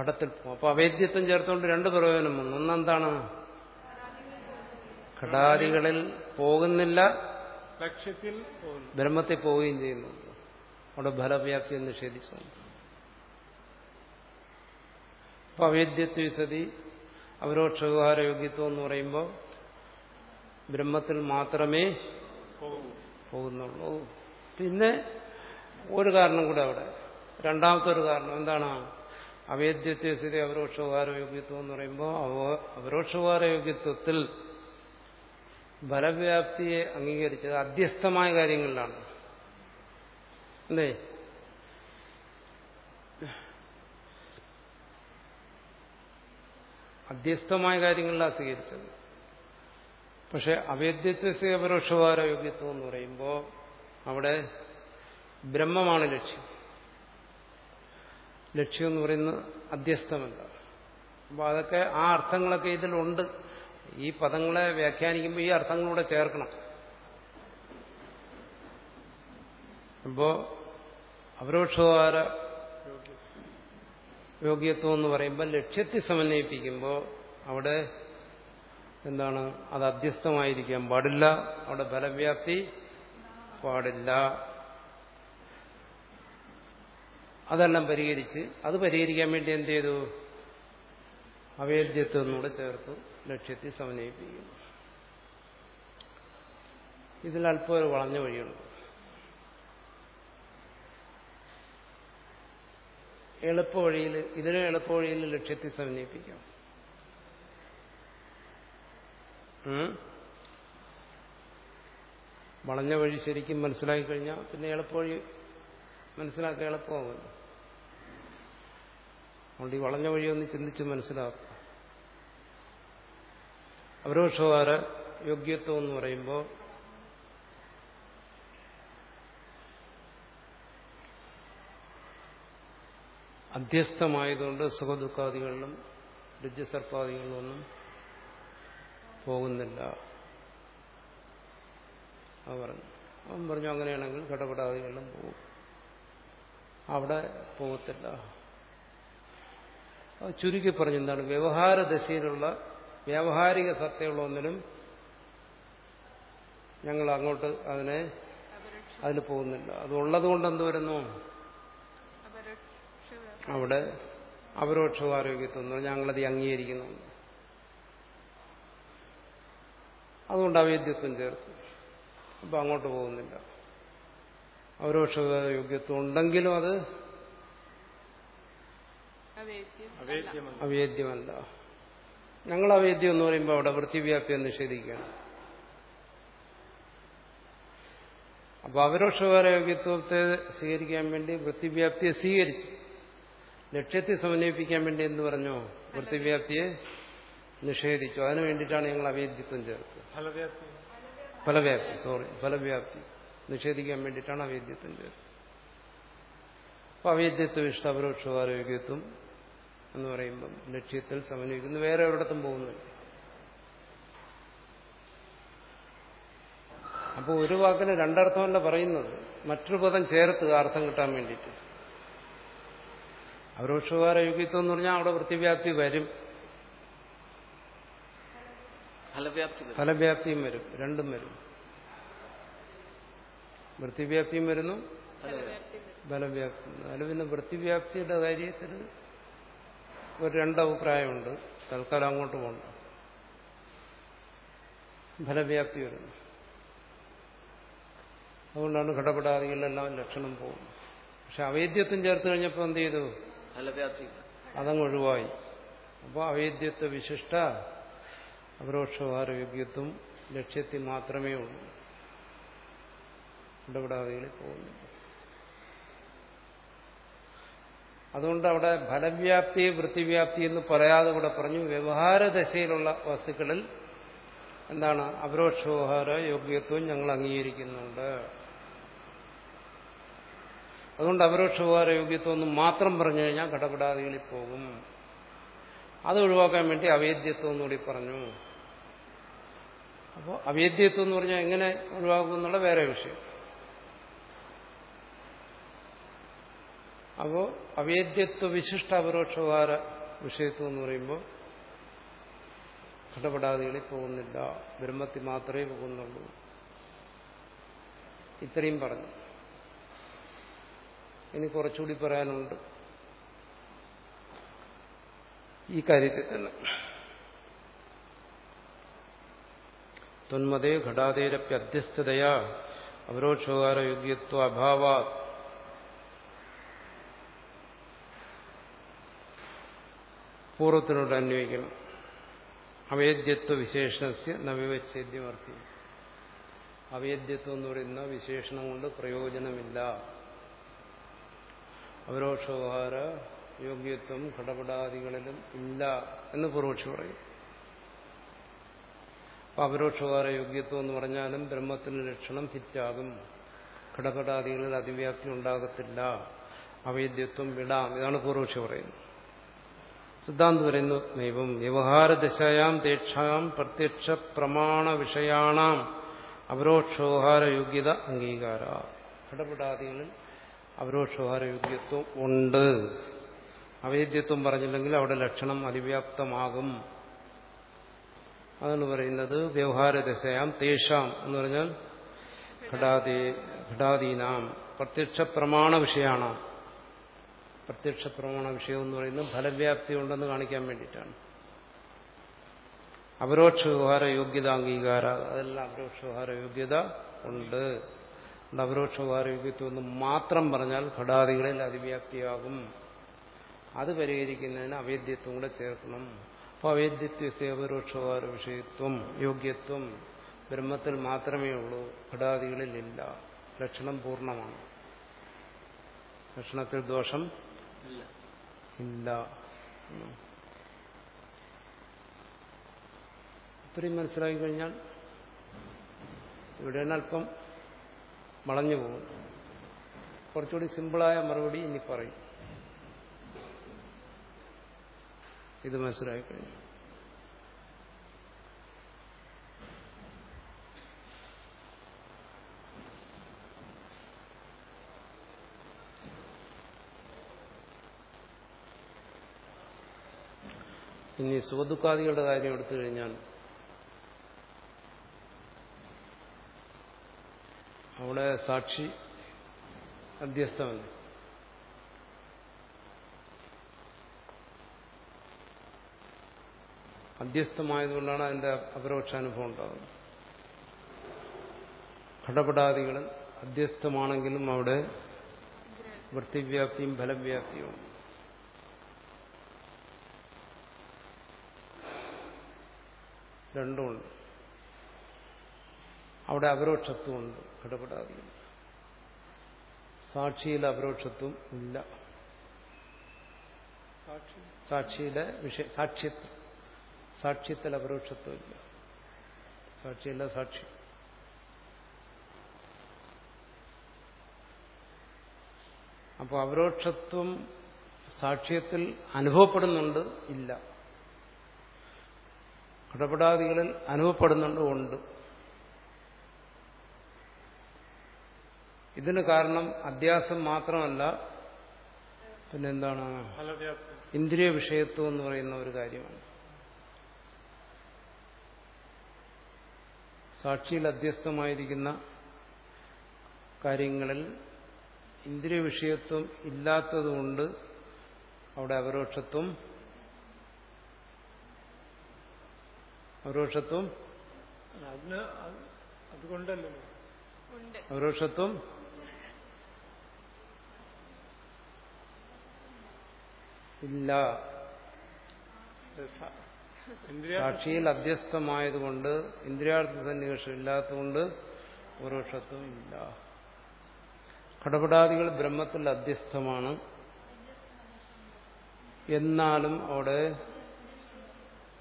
ഘടത്തിൽ പോകും. അപ്പൊ അവേദ്യത്വം ചേർത്തുകൊണ്ട് രണ്ട് പ്രയോജനം വന്നു. ഒന്നെന്താണ്? ഘടാദികളിൽ പോകുന്നില്ല. ലക്ഷ്യത്തിൽ ബ്രഹ്മത്തിൽ പോവുകയും ചെയ്യുന്നു. അവിടെ ഫലവ്യാപ്തിയെ നിഷേധിച്ചു. അപ്പൊ അവേദ്യത്വ സതി അപരോക്ഷകാര യോഗ്യത്വം എന്ന് പറയുമ്പോൾ ബ്രഹ്മത്തിൽ മാത്രമേ പോകുന്നു പോകുന്നുള്ളൂ. പിന്നെ ഒരു കാരണം കൂടെ അവിടെ. രണ്ടാമത്തെ ഒരു കാരണം എന്താണ്? അവേദ്യത്വ സ്ഥിതി അപരോക്ഷകാര യോഗ്യത്വം എന്ന് പറയുമ്പോൾ അപരോക്ഷകാര യോഗ്യത്വത്തിൽ ബലവ്യാപ്തിയെ അംഗീകരിച്ചത് അധ്യസ്ഥമായ കാര്യങ്ങളിലാണ്. അല്ലേ? അധ്യസ്ഥമായ കാര്യങ്ങളിലാണ് സ്വീകരിച്ചത്. പക്ഷെ അവേദ്യത്വ അപരോക്ഷകാര യോഗ്യത്വം എന്ന് പറയുമ്പോൾ അവിടെ ബ്രഹ്മമാണ് ലക്ഷ്യം. ലക്ഷ്യം എന്ന് പറയുന്നത് അധ്യസ്ഥമല്ല അപ്പോൾ അതൊക്കെ ആ അർത്ഥങ്ങളൊക്കെ ഇതിലുണ്ട്. ഈ പദങ്ങളെ വ്യാഖ്യാനിക്കുമ്പോൾ ഈ അർത്ഥങ്ങളൂടെ ചേർക്കണം. അപ്പോ അപരോക്ഷകാര യോഗ്യത്വം എന്ന് പറയുമ്പോൾ ലക്ഷ്യത്തെ സമന്വയിപ്പിക്കുമ്പോൾ അവിടെ എന്താണ്? അത് അധ്യസ്ഥമായിരിക്കാൻ പാടില്ല. അവിടെ ഫലവ്യാപ്തി പാടില്ല. അതെല്ലാം പരിഹരിച്ച് അത് പരിഹരിക്കാൻ വേണ്ടി എന്ത് ചെയ്തു? അവേദ്യത്വം കൂടെ ചേർത്ത്. ലക്ഷ്യത്തെ സമന്വയിപ്പിക്കുന്നു. ഇതിൽ അല്പം ഒരു വളഞ്ഞ വഴിയുണ്ട്. എളുപ്പ വഴിയിൽ ഇതിന് എളുപ്പ വഴിയിൽ ലക്ഷ്യത്തെ സമന്വയിപ്പിക്കാം. വളഞ്ഞ വഴി ശരിക്കും മനസ്സിലാക്കി കഴിഞ്ഞാൽ പിന്നെ എളുപ്പവഴി മനസ്സിലാക്കി എളുപ്പമാകുമല്ലോ അതുകൊണ്ട് ഈ വളഞ്ഞ വഴിയൊന്ന് ചിന്തിച്ച് മനസ്സിലാക്കുക അപരോക്ഷകാര യോഗ്യത്വം എന്ന് പറയുമ്പോൾ അധ്യസ്ഥമായതുകൊണ്ട് സുഖദുഃഖാദികളിലും രജ്ജസർപ്പാദികളിലൊന്നും പോകുന്നില്ല. അത് പറഞ്ഞു അവൻ പറഞ്ഞു അങ്ങനെയാണെങ്കിൽ കടപടാദികളിലും പോകും. അവിടെ പോകത്തില്ല. ചുരുക്കി പറഞ്ഞു എന്താണ്? വ്യവഹാര ദശയിലുള്ള വ്യാവഹാരിക സത്തയുള്ള ഒന്നിനും ഞങ്ങൾ അങ്ങോട്ട് അതിനെ അതിന് പോകുന്നില്ല. അത് ഉള്ളതുകൊണ്ട് എന്ത് വരുന്നു? അവിടെ എന്ന് പറഞ്ഞാൽ ഞങ്ങളത് അംഗീകരിക്കുന്നു. അതുകൊണ്ട് അവേദ്യത്വം ചേർത്തു. അപ്പൊ അങ്ങോട്ട് പോകുന്നില്ല. അപരോക്ഷ യോഗ്യത്വം ഉണ്ടെങ്കിലും അത്. അവേദ്യമല്ല. അവേദ്യമല്ല. ഞങ്ങൾ അവേദ്യം എന്ന് പറയുമ്പോൾ അവിടെ വൃത്തിവ്യാപ്തിയെ നിഷേധിക്കുകയാണ്. അപ്പൊ അവരോഷകാരോഗ്യത്വത്തെ സ്വീകരിക്കാൻ വേണ്ടി വൃത്തിവ്യാപ്തിയെ സ്വീകരിച്ചു. ലക്ഷ്യത്തെ സമന്വയിപ്പിക്കാൻ വേണ്ടി എന്ന് പറഞ്ഞു വൃത്തിവ്യാപ്തിയെ നിഷേധിച്ചു. അതിനു വേണ്ടിയിട്ടാണ് ഞങ്ങൾ അവേദ്യത്വം ചേർത്തത്. ഫലവ്യാപ്തി. ഫലവ്യാപ്തി സോറി ഫലവ്യാപ്തി. നിഷേധിക്കാൻ വേണ്ടിയിട്ടാണ് അവേദ്യത്വം ചേർത്തത്. അപ്പൊ അവേദ്യത്വം ഇഷ്ട അപരോക്ഷകാരോഗ്യത്വം എന്ന് പറയുമ്പം ലക്ഷ്യത്തിൽ സമന്വയിക്കുന്നു. വേറെ ഒരിടത്തും പോകുന്നില്ല. അപ്പോൾ ഒരു വാക്കിന് രണ്ടർത്ഥമല്ല പറയുന്നത്. മറ്റൊരു പദം ചേർത്ത് അർത്ഥം കിട്ടാൻ വേണ്ടിയിട്ട്. അപരോക്ഷകാരോഗ്യത്വം എന്ന് പറഞ്ഞാൽ അവിടെ വൃത്തിവ്യാപ്തി വരും. ഫലവ്യാപ്തി വരും. ഫലവ്യാപ്തിയും വരും. രണ്ടും വരും. വൃത്തിവ്യാപ്തിയും വരുന്നു. ബലവ്യാപ്തി അല്ല പിന്നെ വൃത്തിവ്യാപ്തിയുടെ കാര്യത്തിൽ ഒരു രണ്ടഭിപ്രായമുണ്ട്. തൽക്കാലം അങ്ങോട്ട് പോകണ്ട. ഫലവ്യാപ്തി വരുന്നു. അതുകൊണ്ടാണ് ഘടപടാദികളിലെല്ലാം ലക്ഷണം പോകുന്നത്. പക്ഷെ അവേദ്യത്വം ചേർത്ത് കഴിഞ്ഞപ്പോൾ എന്ത് ചെയ്തു? ഫലവ്യാപ്തി. അതങ്ങ് ഒഴിവായി. അപ്പോൾ അവേദ്യത്വ വിശിഷ്ട അപരോക്ഷകാരോഗ്യത്വം ലക്ഷ്യത്തിൽ മാത്രമേ ഉള്ളൂ. ഇടപെടാതെ പോകുന്നു അതുകൊണ്ട് അവിടെ ഫലവ്യാപ്തി വൃത്തിവ്യാപ്തി എന്ന് പറയാതെ കൂടെ പറഞ്ഞു വ്യവഹാര ദശയിലുള്ള വസ്തുക്കളിൽ എന്താണ്? അപരോക്ഷോഹാര യോഗ്യത്വം ഞങ്ങൾ അംഗീകരിക്കുന്നുണ്ട്. അതുകൊണ്ട് അപരോക്ഷോഹാര യോഗ്യത്വം എന്ന് മാത്രം പറഞ്ഞു കഴിഞ്ഞാൽ കടപെടാതികളിൽ പോകും. അത് ഒഴിവാക്കാൻ വേണ്ടി അവേദ്യത്വം എന്നുകൂടി പറഞ്ഞു. അപ്പോൾ അവേദ്യത്വം എന്ന് പറഞ്ഞാൽ എങ്ങനെ ഒഴിവാക്കും എന്നുള്ള വേറെ വിഷയം. അപ്പോൾ അവേദ്യത്വ വിശിഷ്ട അപരോക്ഷകാര വിഷയത്വം എന്ന് പറയുമ്പോൾ ഘടപടാദികളിൽ പോകുന്നില്ല ബ്രഹ്മത്തിൽ മാത്രമേ പോകുന്നുള്ളൂ. ഇത്രയും പറഞ്ഞു. ഇനി കുറച്ചുകൂടി പറയാനുണ്ട്. ഈ കാര്യത്തിൽ തന്നെ. തൊന്മതേ ഘടാതേരപ്യധ്യസ്ഥതയാ അപരോക്ഷകാര യോഗ്യത്വ അഭാവാ പൂർവത്തിനോട് അന്വയിക്കണം അവേദ്യത്വ വിശേഷണസ്യ നവിവച്ഛേദ്യമർത്ഥി അവേദ്യത്വം എന്ന് പറയുന്ന വിശേഷണം കൊണ്ട് പ്രയോജനമില്ല. അപരോക്ഷോഹാര യോഗ്യത്വം ഘടപടാദികളിലും ഇല്ല എന്ന് പൂർവക്ഷി പറയും. അപ്പൊ അപരോക്ഷകാര യോഗ്യത്വം എന്ന് പറഞ്ഞാലും ബ്രഹ്മത്തിന് ലക്ഷണം ഹിറ്റാകും. ഘടപടാദികളിൽ അതിവ്യാപ്തി ഉണ്ടാകത്തില്ല. അവേദ്യത്വം വിടാം. ഇതാണ് പൂർവക്ഷി പറയുന്നത്. സിദ്ധാന്ത് പറയുന്നു നൈവം വ്യവഹാരദശയാം തേക്ഷാം പ്രത്യക്ഷ പ്രമാണ വിഷയാണാം അപരോക്ഷോഹാര യോഗ്യത അംഗീകാര. ഇടപെടാതികളിൽ അപരോക്ഷോഹാര യോഗ്യത്വം ഉണ്ട്. അവേദ്യത്വം പറഞ്ഞില്ലെങ്കിൽ അവിടെ ലക്ഷണം അതിവ്യാപ്തമാകും. അതാണ് പറയുന്നത് വ്യവഹാരദശയാം തേഷാം എന്ന് പറഞ്ഞാൽ ഘടാദി ഘടാദീനാം. പ്രത്യക്ഷ പ്രമാണ വിഷയമാണ് പ്രത്യക്ഷ പ്രമാണ വിഷയം എന്ന് പറയുന്നത് ഫലവ്യാപ്തി ഉണ്ടെന്ന് കാണിക്കാൻ വേണ്ടിയിട്ടാണ്. അപരോക്ഷ വ്യവഹാര യോഗ്യത അംഗീകാര അതെല്ലാം അപരോക്ഷ വ്യവഹാര യോഗ്യത ഉണ്ട്. അപരോക്ഷ വ്യവഹാര യോഗ്യത്വം എന്ന് മാത്രം പറഞ്ഞാൽ ഘടാദികളിൽ അതിവ്യാപ്തിയാകും. അത് പരിഹരിക്കുന്നതിന് അവേദ്യത്വം കൂടെ ചേർക്കണം. അപ്പോൾ അവേദ്യത്വ അപരോക്ഷ വ്യവഹാര വിഷയത്വം യോഗ്യത്വം ബ്രഹ്മത്തിൽ മാത്രമേ ഉള്ളൂ. ഘടാദികളിൽ ഇല്ല. ലക്ഷണം പൂർണമാണ്. ലക്ഷണത്തിൽ ദോഷം ഇല്ല. ഇത്രയും മനസ്സിലാക്കി കഴിഞ്ഞാൽ ഇവിടെ അല്പം വളഞ്ഞു പോകും. കുറച്ചുകൂടി സിമ്പിളായ മറുപടി ഇനി പറയും. ഇത് മനസ്സിലാക്കി കഴിഞ്ഞു. ഇനി സുഖദുഃഖാദികളുടെ കാര്യം എടുത്തു കഴിഞ്ഞാൽ അവിടെ സാക്ഷി അധ്യസ്ഥമല്ല? അധ്യസ്ഥമായതുകൊണ്ടാണ് അതിന്റെ അപരോക്ഷാനുഭവം ഉണ്ടാകുന്നത് ഘടപടാദികൾ അധ്യസ്ഥമാണെങ്കിലും അവിടെ വൃത്തിവ്യാപ്തിയും ഫലവ്യാപ്തിയും രണ്ടുമുണ്ട്. അവിടെ അപരോക്ഷത്വമുണ്ട്. ഘടപടാദികൾ സാക്ഷിയിൽ അപരോക്ഷത്വം ഇല്ല. സാക്ഷി സാക്ഷിയുടെ വിഷയ സാക്ഷ്യത്വം സാക്ഷ്യത്തിൽ അപരോക്ഷത്വം ഇല്ല. സാക്ഷിയല്ല സാക്ഷി. അപ്പോൾ അപരോക്ഷത്വം സാക്ഷ്യത്തിൽ അനുഭവപ്പെടുന്നുണ്ട് ഇല്ല. ഘടപടാദികളിൽ അനുഭവപ്പെടുന്നുണ്ട് ഉണ്ട് ഇതിന് കാരണം അധ്യാസം മാത്രമല്ല പിന്നെന്താണ്? ഇന്ദ്രിയ വിഷയത്വം എന്ന് പറയുന്ന ഒരു കാര്യമാണ്. സാക്ഷിയിൽ അധ്യസ്ഥമായിരിക്കുന്ന കാര്യങ്ങളിൽ ഇന്ദ്രിയ വിഷയത്വം ഇല്ലാത്തതുകൊണ്ട് അവിടെ അപരോക്ഷത്വം അതിന് അത് അതുകൊണ്ടല്ലോ? ഉണ്ട്. അപരോക്ഷത്വം ഇല്ല. സാക്ഷിയിൽ അധ്യസ്ഥമായതുകൊണ്ട് ഇന്ദ്രിയാർത്ഥ സന്നിവേഷം ഇല്ലാത്തതുകൊണ്ട് പരോക്ഷത്വം ഇല്ല. കടപടാദികൾ ബ്രഹ്മത്തിൽ അധ്യസ്ഥമാണ്. എന്നാലും അവിടെ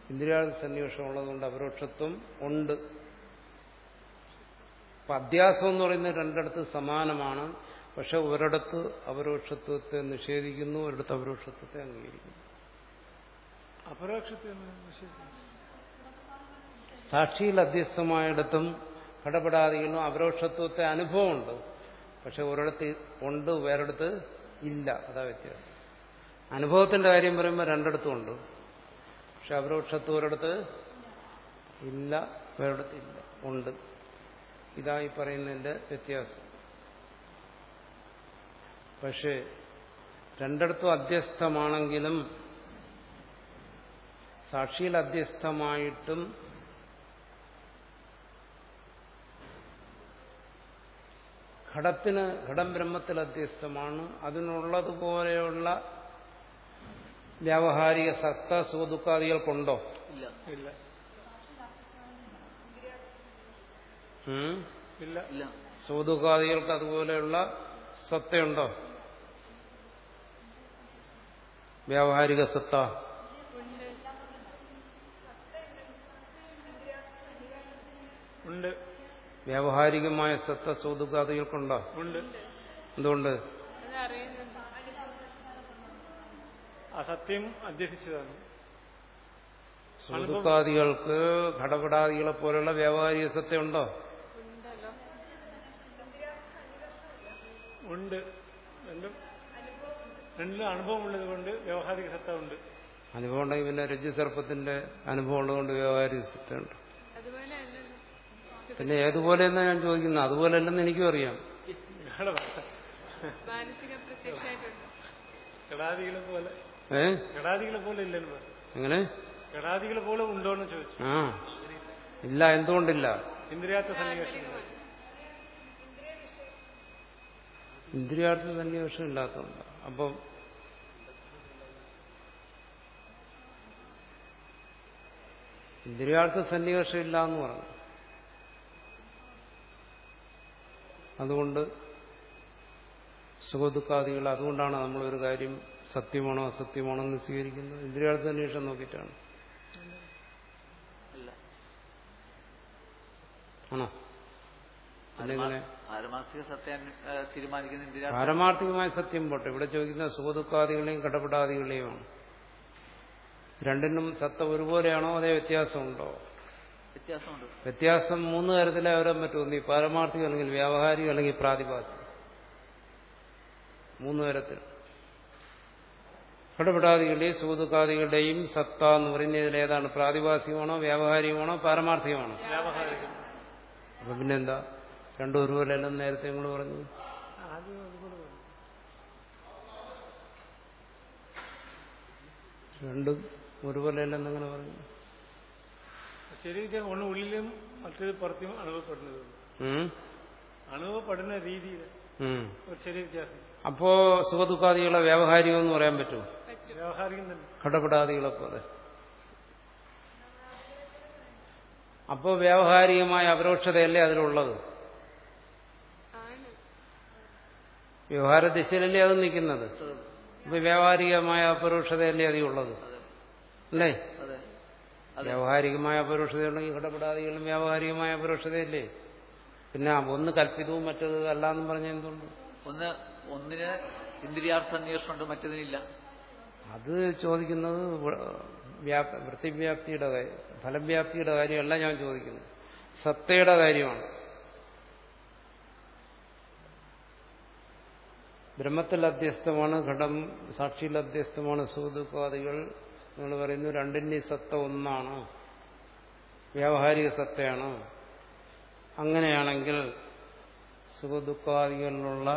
ഇന്ദ്രിയാർത്ഥ സന്നിവേഷം ഉള്ളതുകൊണ്ട് അപരോക്ഷത്വം ഉണ്ട്. അപ്പൊ അധ്യാസം എന്ന് പറയുന്നത് രണ്ടിടത്ത് സമാനമാണ്. പക്ഷെ ഒരിടത്ത് അപരോക്ഷത്വത്തെ നിഷേധിക്കുന്നു ഒരിടത്ത് അപരോക്ഷത്വത്തെ അംഗീകരിക്കുന്നു. സാക്ഷിയിൽ അധ്യസ്ഥമായിടത്തും കടപെടാതെയുള്ള അപരോക്ഷത്വത്തെ അനുഭവമുണ്ട്. പക്ഷെ ഒരിടത്ത് ഉണ്ട് വേറെടുത്ത് ഇല്ല. അതാ വ്യത്യാസം. അനുഭവത്തിന്റെ കാര്യം പറയുമ്പോൾ രണ്ടിടത്തും ഉണ്ട്. പക്ഷെ അപരോക്ഷത്വം ഒരിടത്ത് ഇല്ല വേറെടുത്ത് ഇല്ല ഉണ്ട് ഇതായി പറയുന്നതിന്റെ വ്യത്യാസം. പക്ഷേ രണ്ടിടത്തും അധ്യസ്ഥമാണെങ്കിലും സാക്ഷിയിൽ അധ്യസ്ഥമായിട്ടും ഘടത്തിന് ഘടം ബ്രഹ്മത്തിൽ അധ്യസ്ഥമാണ്. അതിനുള്ളതുപോലെയുള്ള വ്യാവഹാരിക സത്ത സുഖദുഃഖാദികൾക്കുണ്ടോ? ഇല്ല. ഇല്ല. ഉം? ഇല്ല. ഇല്ല. സുഖദുഃഖാദികൾക്ക് അതുപോലെയുള്ള സത്തയുണ്ടോ? വ്യാവഹാരിക സത്ത. ഉണ്ട്. വ്യാവഹാരികമായ സത്ത സുഖദുഃഖാദികൾക്കുണ്ടോ? ഉണ്ട്. എന്തുകൊണ്ട്? അത് അറിയുന്നുണ്ട് ആ സത്യം അധ്യസിച്ചതാണ് സുഖദുഃഖാദികൾക്ക് ഘടപടാദികളെ പോലെയുള്ള വ്യാവഹാരിക സത്യം ഉണ്ടോ? ഉണ്ട്. രണ്ടും രണ്ടിലും അനുഭവമുള്ളത് കൊണ്ട് വ്യവഹാരിക സത്ത ഉണ്ട്. അനുഭവം ഉണ്ടെങ്കിൽ പിന്നെ രജ്ജുസർപ്പത്തിന്റെ അനുഭവം ഉള്ളതുകൊണ്ട് വ്യവഹാരിക സത്തയുണ്ട് അതുപോലെ അല്ലല്ലോ പിന്നെ ഏതുപോലെയെന്നാ ഞാൻ ചോദിക്കുന്നത്? അതുപോലെ അല്ലെന്ന് എനിക്കും അറിയാം. പോലെ. എങ്ങനെ? കടാദികളെ പോലെ ഉണ്ടോന്ന് ചോദിച്ചു. ആ. ഇല്ല എന്തുകൊണ്ടില്ല. സന്നിവേഷം ഇന്ദ്രിയാർത്ഥ സന്നിവേഷം ഇല്ലാത്തതുണ്ട് അപ്പം ഇന്ദ്രിയാർത്ഥ സന്നിവേഷം ഇല്ല എന്ന് പറഞ്ഞു. അതുകൊണ്ട് സുഖദുഃഖാദികൾ അതുകൊണ്ടാണ് നമ്മളൊരു കാര്യം സത്യമാണോ അസത്യമാണോ എന്ന് സ്വീകരിക്കുന്നത് ഇന്ദ്രിയാർത്ഥ അന്വേഷണം നോക്കിയിട്ടാണ് ആണോ? അല്ലെങ്കിൽ പാരമാർത്ഥികമായ സത്യം പോട്ടെ. ഇവിടെ ചോദിക്കുന്ന സുഖദുഃഖാദികളെയും കടപ്പെടാദികളെയുമാണ് രണ്ടിനും സത്ത ഒരുപോലെയാണോ അതേ വ്യത്യാസമുണ്ടോ? വ്യത്യാസമുണ്ട്. വ്യത്യാസം മൂന്ന് തരത്തിലേ വരാൻ പറ്റുമോ നീ പാരമാർത്ഥികം അല്ലെങ്കിൽ വ്യാവഹാരികം അല്ലെങ്കിൽ പ്രാതിഭാസം മൂന്ന് തരത്തിൽ. കടപ്പെടാദികളുടെയും സുഹൃത്തുക്കാദികളുടെയും സത്ത എന്ന് പറയുന്നത് ഇതിൽ ഏതാണ്? പ്രാതിഭാസികമാണോ വ്യാവഹാരികമാണോ പാരമാർത്ഥികമാണോ? അപ്പൊ പിന്നെന്താ? രണ്ടും ഒരുപോലെ അല്ലെന്ന് നേരത്തെ നിങ്ങൾ പറഞ്ഞു. രണ്ടും ഒരുപോലെ അല്ലെന്ന് അങ്ങനെ പറഞ്ഞു ശരീരം ഒന്ന് ഉള്ളിലും മറ്റൊരു പുറത്തും അനുഭവപ്പെടുന്നത്? അനുഭവപ്പെടുന്ന രീതിയിൽ. ഒരു ചെറിയ വ്യത്യാസം. അപ്പോ സുഖദുഃഖാദികളെ വ്യാവഹാരികം എന്ന് പറയാൻ പറ്റുമോ? കടപ്പെടാദികളെ പോലെ അപ്പോ വ്യാവഹാരികമായ അപരോക്ഷതയല്ലേ അതിലുള്ളത്? വ്യവഹാര ദിശയിലല്ലേ അത് നിൽക്കുന്നത്? അപ്പൊ വ്യാവഹാരികമായ അപരോക്ഷതയല്ലേ അതിലുള്ളത്? അല്ലേ? അതെ വ്യാവഹാരികമായ അപരോക്ഷതയുണ്ടെങ്കിൽ കടപ്പെടാദികളും വ്യാവഹാരികമായ അപരോക്ഷതയല്ലേ? പിന്നെ ഒന്ന് കൽപ്പിതവും മറ്റത് അല്ലാന്നും പറഞ്ഞ എന്തുകൊണ്ട് ഒന്ന് ഒന്നിന് ഇന്ദ്രിയാർത്ഥ അന്വേഷണമുണ്ട് മറ്റതിനില്ല. അത് ചോദിക്കുന്നത് വൃത്തിവ്യാപ്തിയുടെ കാര്യം ഫലവ്യാപ്തിയുടെ കാര്യമല്ല ഞാൻ ചോദിക്കുന്നത്. സത്തയുടെ കാര്യമാണ്. ബ്രഹ്മത്തിൽ അധ്യസ്ഥമാണ് ഘടം സാക്ഷിയിൽ അധ്യസ്ഥമാണ് സുഹൃത്തുക്കാദികൾ നിങ്ങൾ പറയുന്നു രണ്ടിന്റെ സത്ത ഒന്നാണ്. വ്യാവഹാരിക സത്തയാണ്. അങ്ങനെയാണെങ്കിൽ സുഖദുഃഖാദികളിലുള്ള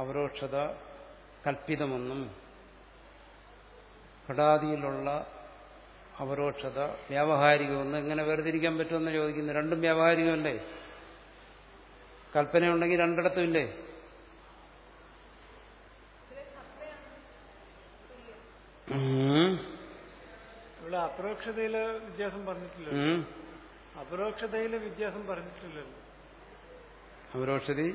അപരോക്ഷത കൽപ്പിതമെന്നും ഘടാദിയിലുള്ള അപരോക്ഷത വ്യാവഹാരികമെന്ന് എങ്ങനെ വേർതിരിക്കാൻ പറ്റുമെന്ന് ചോദിക്കുന്നു. രണ്ടും വ്യാവഹാരികമല്ലേ? കൽപ്പനയുണ്ടെങ്കിൽ രണ്ടിടത്തും ഇല്ലേ. ഇവിടെ അപരോക്ഷതയിലെ വ്യത്യാസം പറഞ്ഞിട്ടില്ല അപരോക്ഷതയിൽ വ്യത്യാസം പറഞ്ഞിട്ടില്ലല്ലോ. അപരോക്ഷതി?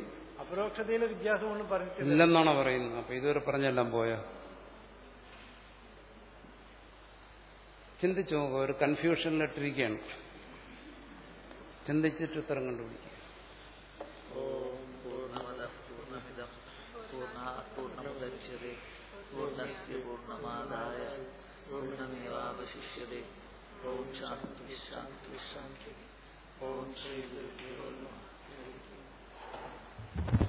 അപരോക്ഷതയിലെ വ്യത്യാസം ഒന്നും പറഞ്ഞിട്ടില്ല. ഇല്ലെന്നാണോ പറയുന്നത്? അപ്പൊ ഇതുവരെ പറഞ്ഞെല്ലാം പോയാ? ചിന്തിച്ചു നോക്കുക ഒരു കൺഫ്യൂഷനിലിട്ടിരിക്കുകയാണ്. ചിന്തിച്ചിട്ട് ഉത്തരം കണ്ടുപിടിക്കുക. ശാന്തി ശാന്തി ശാന്തി. ഓം ശ്രീ നമഃ.